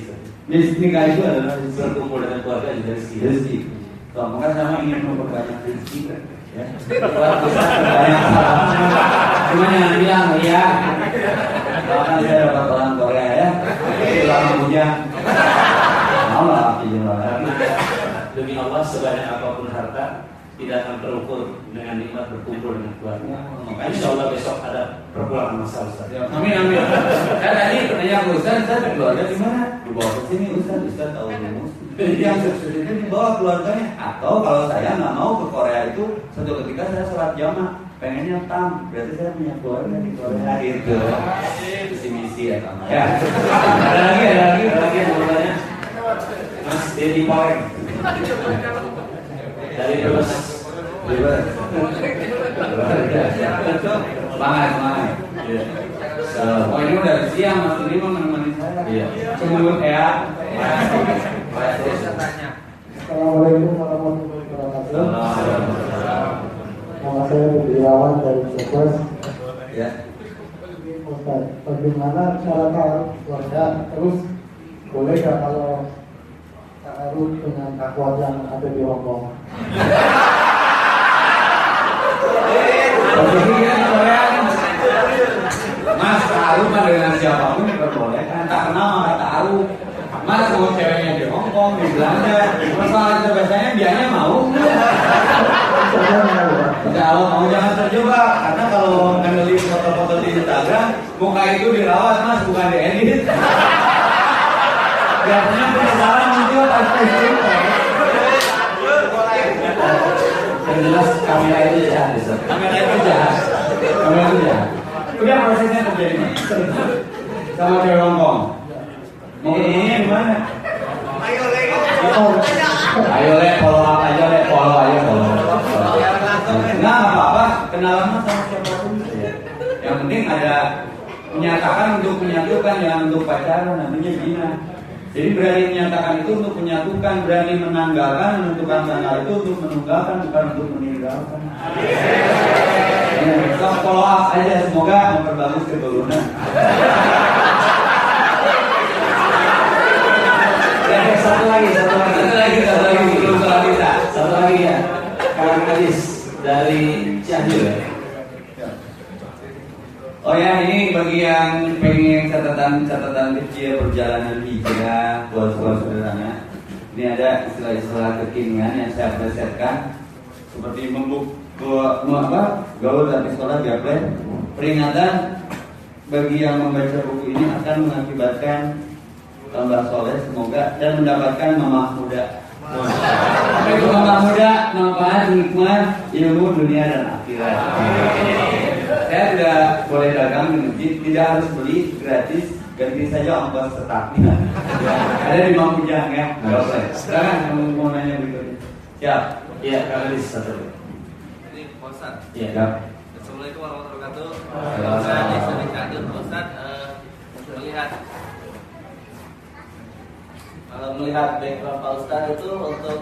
nikah itu adalah berkumpul dengan keluarga juga rezeki. Rezeki. Kalau maka sama ingin memperbanyak rezeki kan ya. Banyak cuma jangan bilang ya kalau kan saya dapat orang Korea ya. Itu lama punya mau lah karena demi Allah sebanyak apa pun tidak akan terukur dengan nikmat berkumpul dengan keluarga. Makanya insya Allah besok ada perpulangan masal Ustaz. Amin amin. Kan tadi pertanyaan Ustaz, Ustaz keluarga di mana? Dibawa ke sini Ustaz, Ustaz tahu rumus. Yang itu dibawa keluarganya. Atau kalau saya nggak mau ke Korea itu, suatu ketika saya sholat jamaah, pengennya tam, berarti saya punya keluarga di Korea gitu. Visi misi ya sama. Ya. Ada lagi, ada lagi, ada lagi yang mau tanya. Mas Dedi Poeng dari Brebes. Bebas. Semangat, semangat. Iya. Oh ini udah siang, Mas Lima menemani saya. Iya. Cemburu ya. Assalamualaikum warahmatullahi wabarakatuh. Nama saya Budi Irawan dari Bogor. Ya. Ustaz, bagaimana cara keluarga terus boleh nggak kalau taruh dengan akwat yang ada di Hongkong? Mas taruh mah dengan siapa pun diperbolehkan. Tak kenal mah taruh. Mas mau ceweknya di Hongkong, di Belanda, masalah itu biasanya dianya mau. Kalau mau jangan terjebak, karena kalau ngandelin foto-foto di Instagram, muka itu dirawat mas, bukan diedit. Biasanya penasaran. Yang jelas kamera itu jahat, Ustaz. Kamera itu jahat. Kamera itu jahat. Udah prosesnya terjadi. Sama cewek Hongkong. Ini gimana? Ayo le, follow up aja le, follow aja follow. Nah, apa-apa, kenalan sama siapa pun. Yang penting ada menyatakan untuk menyatukan, yang untuk pacaran namanya zina. Jadi berani menyatakan itu untuk menyatukan, berani menanggalkan, menentukan tanggal itu untuk menunggalkan, bukan untuk meninggalkan. Ya, so, follow up aja, semoga memperbagus keturunan. Ya, ya, satu lagi, satu lagi. Satu lagi, satu lagi, salah kita. Satu lagi ya. Kang Adis dari Cianjur. Oh ya, ini bagi yang pengen catatan-catatan kecil perjalanan hijrah buat saudara-saudaranya. Ini ada istilah-istilah kekinian yang saya presetkan seperti membuk mau apa gaul dan sekolah gaple peringatan bagi yang membaca buku ini akan mengakibatkan tambah soleh semoga dan mendapatkan mamah muda. Mamah muda? Manfaat hikmah ilmu dunia dan akhirat. Saya tidak boleh dagang di masjid, tidak harus beli gratis, ganti saja ongkos setaknya. Ada di Mamujang ya, nggak boleh. Sekarang kamu mau nanya berikutnya. Siap. Iya, Kang Adis satu. Ini Pak Ustaz. Iya. Siap. Assalamualaikum warahmatullahi wabarakatuh. Waalaikumsalam. Saya Cianjur, Pak Ustaz. eh, melihat kalau melihat background Pak Ustaz itu untuk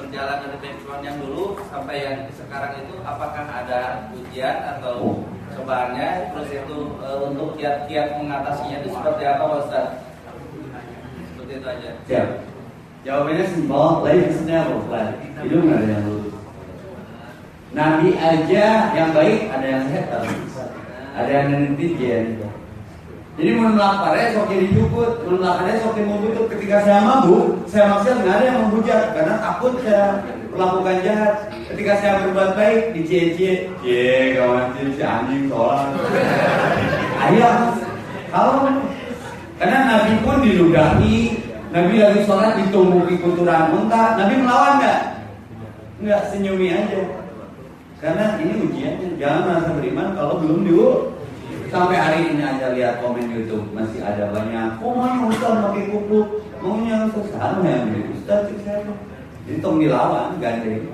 berjalan dari background yang dulu sampai yang sekarang itu apakah ada ujian atau cobaannya terus itu eh, untuk kiat-kiat mengatasinya itu seperti apa Pak Ustaz? Seperti itu aja. Siap. Jawabannya simpel, is never flat. Hidup nggak ada yang lurus. Nabi aja yang baik ada yang setan, ada yang netizen. Jadi mau melakukannya sok jadi cukut, mau melakukannya sok mau butuh. Ketika saya mabuk, saya maksud nggak ada yang menghujat karena takut saya melakukan jahat. Ketika saya berbuat baik, dicie-cie, cie kawan cie si anjing sholat. Ayo, kalau karena Nabi pun diludahi, Nabi lagi sholat ditumbuki kuturan unta, Nabi melawan nggak? Nggak senyumi aja. Karena ini ujiannya, jangan merasa beriman kalau belum diu. Sampai hari ini aja lihat komen YouTube masih ada banyak. Oh maunya Ustaz pakai kuku, maunya Ustaz sama yang beli Ustaz cek saya. Jadi tong dilawan gandeng.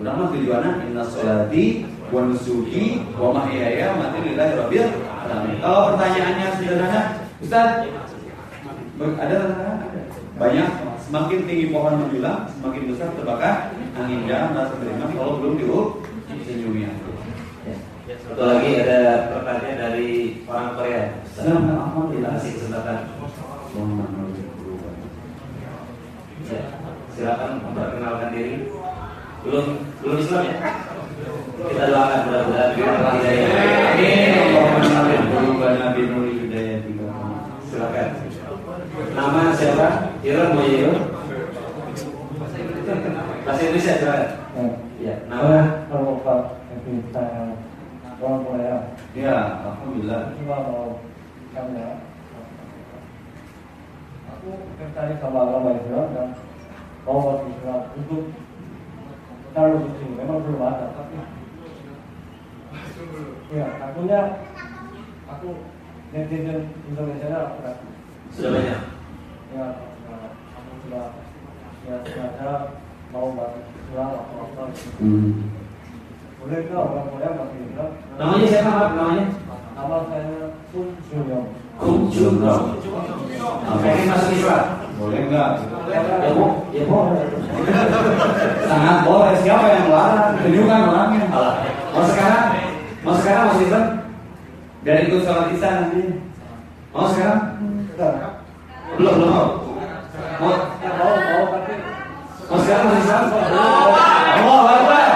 Udah mah tujuannya inna sholati wa nusuki wa mahyaya mati lillahi rabbil alamin. Kalau pertanyaannya sederhana, Ustaz ada. Banyak. Semakin tinggi pohon menjulang, semakin besar terbakar angin. Jangan merasa kalau belum diurut senyumi aja. Satu lagi ada pertanyaan dari orang Korea. Alhamdulillah. Kasih kesempatan. Ya, silakan memperkenalkan diri. Belum belum Islam ya? Kita doakan mudah-mudahan diberikan hidayah. Amin. Allahumma. Berubah Nabi Nuri Hidayah. Silakan. Nama siapa? Mau Iron? Bahasa Indonesia silakan. Ya, nama kalau Pak orang Korea, Ya, alhamdulillah. cuma mau tanya. Aku tertarik sama agama Islam dan mau masuk Islam untuk taruh di sini. Memang belum ada, tapi ya akunya aku netizen Indonesia aku ragu. sudah banyak. ya nah, aku sudah ya sengaja mau masuk Islam atau apa. Hmm. Boleh nggak orang Korea masuk Islam Namanya siapa? Namanya? nama saya Kun Junyong Kun Jun Rong. Pengen masuk Islam? Boleh nggak? Ya bu, ya boleh. Sangat boleh. Siapa yang melarang? Tunjukkan orangnya. Alah. Mau sekarang? Mau sekarang masuk Islam? Biar ikut sholat isya nanti. Mau sekarang? Belum, belum mau. Mau, mau mau mau sekarang masuk Islam? Allah Akbar.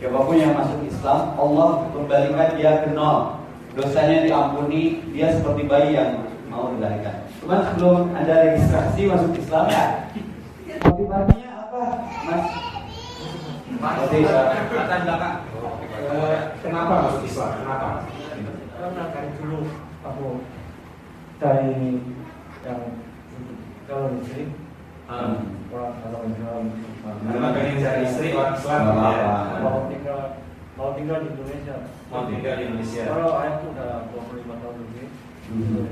Siapa pun yang masuk Islam, Allah kembalikan dia ke nol. Dosanya diampuni, dia seperti bayi yang mau dilahirkan. Cuman sebelum ada registrasi masuk Islam ya, motivasinya apa, Mas? Jadi, eh, belakang. Eh, Kenapa masuk Islam? Kenapa? karena dari dulu aku dari yang kalau Hmm. Karena pengen cari istri orang Islam. Ya. mau tinggal mau tinggal di Indonesia Mau tinggal di Indonesia. kalau ayahku udah 25 tahun lebih di Hmm.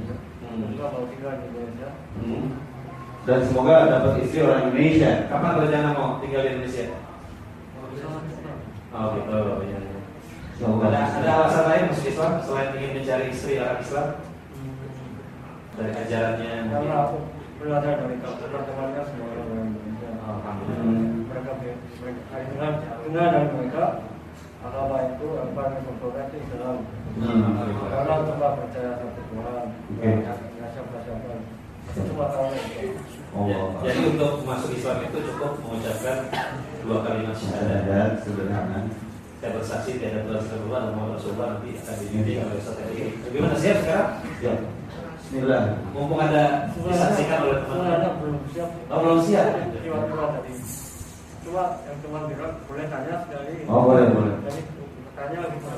Indonesia mau tinggal di Indonesia Hmm. Dan semoga dapat istri orang Indonesia. Kapan rencana mau tinggal di Indonesia? mau bisa Islam Oh gitu. Iya. Semoga. Ada, ada alasan lain masuk Islam selain ingin mencari istri orang Islam dari ajarannya karena mungkin? Belajar dari teman-temannya semua orang Indonesia. Hmm. mereka mereka dengar dengar dari mereka agama itu yang paling sempurna itu Islam Hmm. karena cuma percaya satu Tuhan Oke. nggak siapa-siapa itu cuma tahu itu Oh, Ya, jadi untuk masuk Islam itu cukup mengucapkan dua kalimat syahadat. ada sederhana. Saya bersaksi tidak ada Tuhan selain Allah dan Muhammad Rasulullah nanti akan dibimbing oleh Ustaz. Bagaimana siap sekarang? Ya. Bismillah. Mumpung ada disaksikan oleh teman-teman. belum siap Oh, belum siap. Tadi cuma yang teman bilang boleh tanya sekali Oh, boleh, boleh. jadi tanya lagi Pak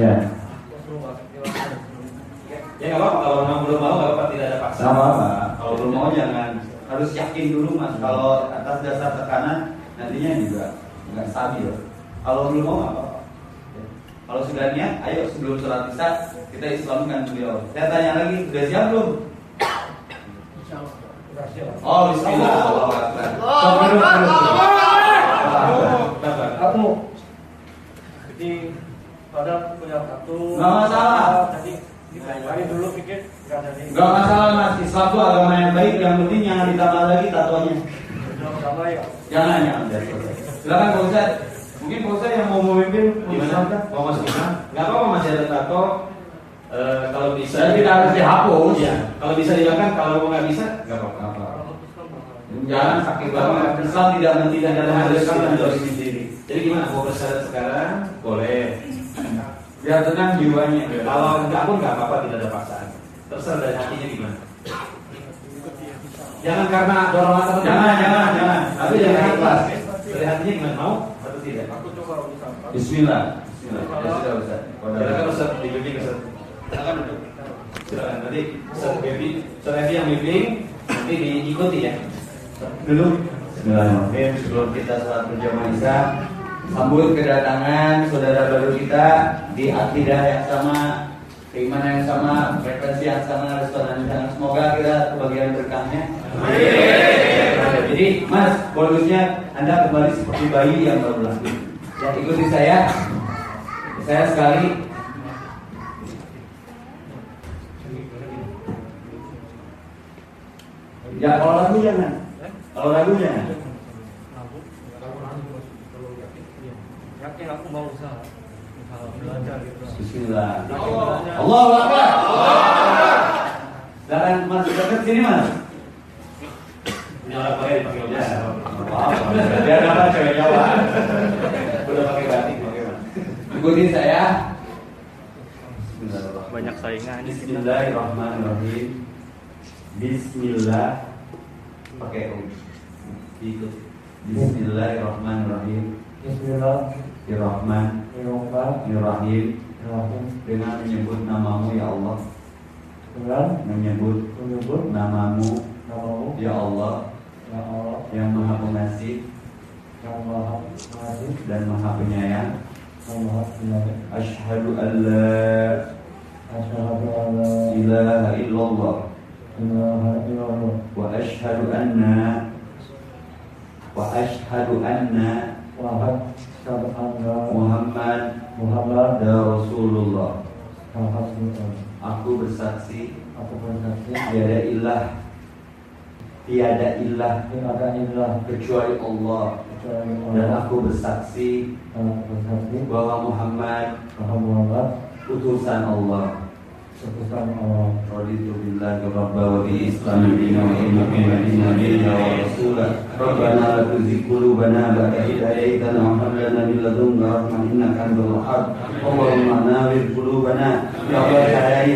Ya. tiba-tiba Ya nggak apa-apa kalau memang belum mau nggak apa-apa tidak ada paksaan. Sama apa? Kalau belum mau jangan harus yakin dulu mas. Kalau atas dasar tekanan nantinya juga nggak stabil. Kalau belum mau nggak apa-apa. Kalau sudah niat, ayo sebelum sholat isya kita islamkan beliau. Saya tanya lagi, sudah siap belum? Oh, Bismillah. Allahu Akbar. Aku jadi pada punya satu Nggak masalah. jadi hari dulu pikir Gak masalah mas, Islam itu agama yang baik. Yang penting jangan ditambah lagi tatonya. sama ya Jangan ya. Silakan Pak Ustaz. Mungkin Pak yang mau memimpin Gimana? Mau masuk Islam? Nggak apa-apa masih ada tato. Eh, kalau bisa Dan tidak harus dihapus. Ya, kalau bisa dilakukan, kalau nggak bisa nggak apa-apa. Apa? Jangan sakit banget. Islam tidak tidak dalam kita dari sendiri. Jadi gimana? Mau bersyarat sekarang? Boleh. Biar tenang jiwanya. Kalau nggak pun nggak apa-apa, tidak ada paksaan. Terserah dari hatinya gimana. Jangan karena dorongan teman. Jangan, jangan, jangan. Tapi jangan ikhlas. Dari hatinya gimana? Mau tidak? aku coba bisa Bismillah. Bismillah. Ya sudah Ustaz. Silakan Ustaz dibimbing Ustaz. Silakan duduk. Silakan nanti Ustaz bimbing, Ustaz Evi yang bimbing, nanti diikuti ya. Bismillahirrahmanirrahim. Sebelum kita sholat berjamaah isya, sambut kedatangan saudara baru kita di akidah yang sama, keimanan yang sama, frekuensi yang sama, restoran yang sama. Semoga kita kebagian berkahnya. Jadi, Mas, bonusnya Anda kembali seperti bayi yang baru lahir. Ya, ikuti saya. Saya sekali Ya, kalau lagu jangan. Kalau lagu jangan. yakin aku mau usaha belajar gitu Bismillah. Allahu Akbar. Silakan Mas dekat sini Mas. Orang pakai dipakai biasa. Apa-apa. Biar dapat cewek Jawa. Udah pakai batik, pakai batik. Ikuti saya. Banyak saingan. Bismillahirrahmanirrahim. Bismillah. Pakai U. Ikut. Bismillahirrahmanirrahim. Bismillahirrahmanirrahim. Dengan menyebut namamu ya Allah. dengan Menyebut menyebut namamu namamu Ya Allah ya Allah yang maha pengasih yang maha pengasih dan maha penyayang. Yang maha penyayang Ashhadu an la asyhadu an la ilaha illallah. Ilaha illallah. Wa ashhadu anna Wa ashhadu anna wa asyhadu anna Muhammad Muhammad dan Rasulullah. Aku bersaksi aku bersaksi. Tiada ilah Tiada ilah tiada ilah kecuali Allah Dan aku bersaksi bahwa Muhammad Muhammad utusan Allah utusan Allah Raditu billahi rabba wa bi islami dina wa muhammadin nabiyya wa rasula La tuzigh qulubana ba'da idh hadaytana wa hab lana min ladunka rahmah innaka antal wahhab Allahumma nawwir qulubana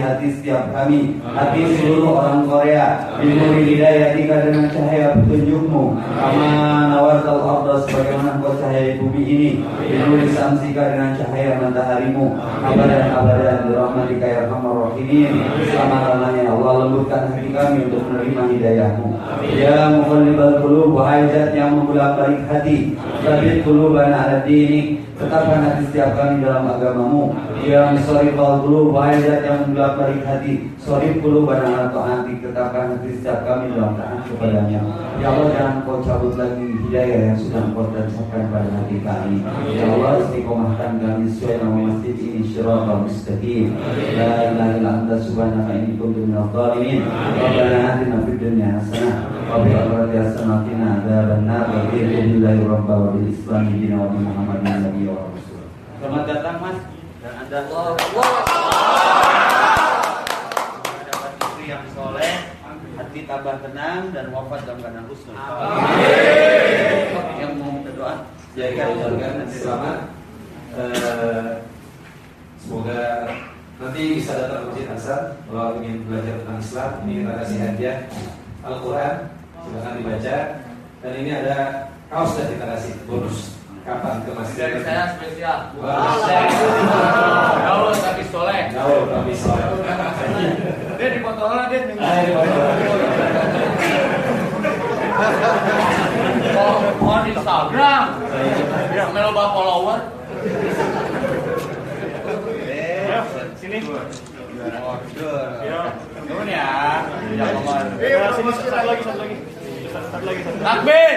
hati setiap kami hati seluruh orang Korea binuri hidayatika dengan cahaya petunjukmu kama nawartal arda sebagaimana engkau cahayai bumi ini binuri samsika dengan cahaya mataharimu abadan abadan birahmatika ya arhamar rahimin selama-lamanya ya Allah lembutkan hati kami untuk menerima hidayahmu ya muqallibal qulub wahai zat yang membolak-balik hati Sabit qulubana ala dinik tetapkan hati setiap kami dalam agamamu. Ya musarrifal qulub wahai zat yang membolak-balik hati. Sorif qulubana ala ta'atik tetapkan hati setiap kami dalam taat kepadanya. Ya Allah jangan kau cabut lagi hidayah yang sudah kau tansahkan pada hati kami. Ya Allah istiqomahkan kami sesuai nama masjid ini syiratal mustaqim. La ilaha illa anta subhanaka inni kuntu minadh dhalimin rabbana atina fid dunya hasanah. Wa fil akhirati hasanah qina adzabannar. Wa billahi rabba wa bil islam dina wa bi muhammadin nabiyya selamat datang mas. Dan anda dapat istri yang soleh hati tambah tenang dan wafat dalam keadaan husnul. Yang mau minta doa? Jaga ucapkan nanti selamat. Eh, semoga nanti bisa datang ke Masjid Ansar kalau ingin belajar tentang Islam. Ini kita kasih hadiah Al-Quran, silakan dibaca. Dan ini ada kaos yang kita kasih. Bonus. Kapan ke Masjid? Dari saya spesial. Wah, Gaul tapi soleh. Gaul tapi soleh. Dia di foto lah dia. Ayo, Oh, on Instagram. Ya, melo follower. Sini. Turun ya. Jangan ngomong. Eh, satu lagi, satu lagi. Satu lagi, satu lagi. Takbir.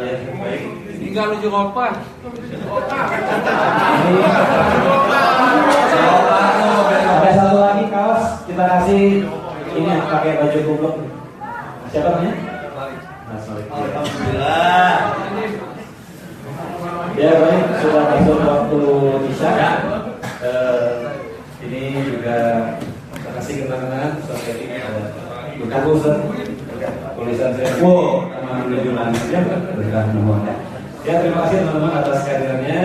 Ya, baik. Tinggal lucu kopan. Ada satu lagi kaos kita kasih ini pakai baju kupluk. Siapa namanya? Mas alhamdulillah Ya baik, sudah masuk waktu. Ya. Eh, ini juga kita kasih kenangan sampai ini ada buku Ustaz. Tulisan saya. Wow. Nama menuju manusia. berkah nuhun Ya terima kasih teman-teman atas kehadirannya.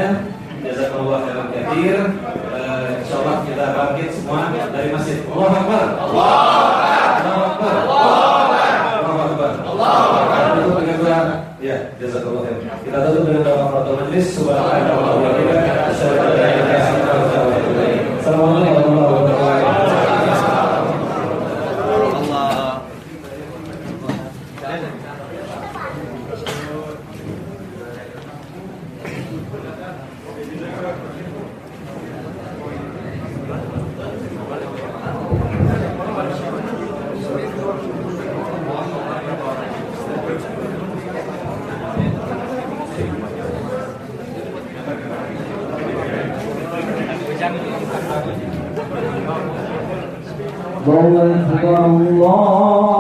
Jazakallah khairan katsir. Eh, Insyaallah kita bangkit semua dari masjid. Allahu Akbar. Allahu Akbar. Allahu Akbar. Allahu Akbar. Tutup dengan doa. Ya, jazakallah khair. Kita tutup dengan doa kafaratul majlis. Subhanallah wa bihamdihi. يوم يحضر الله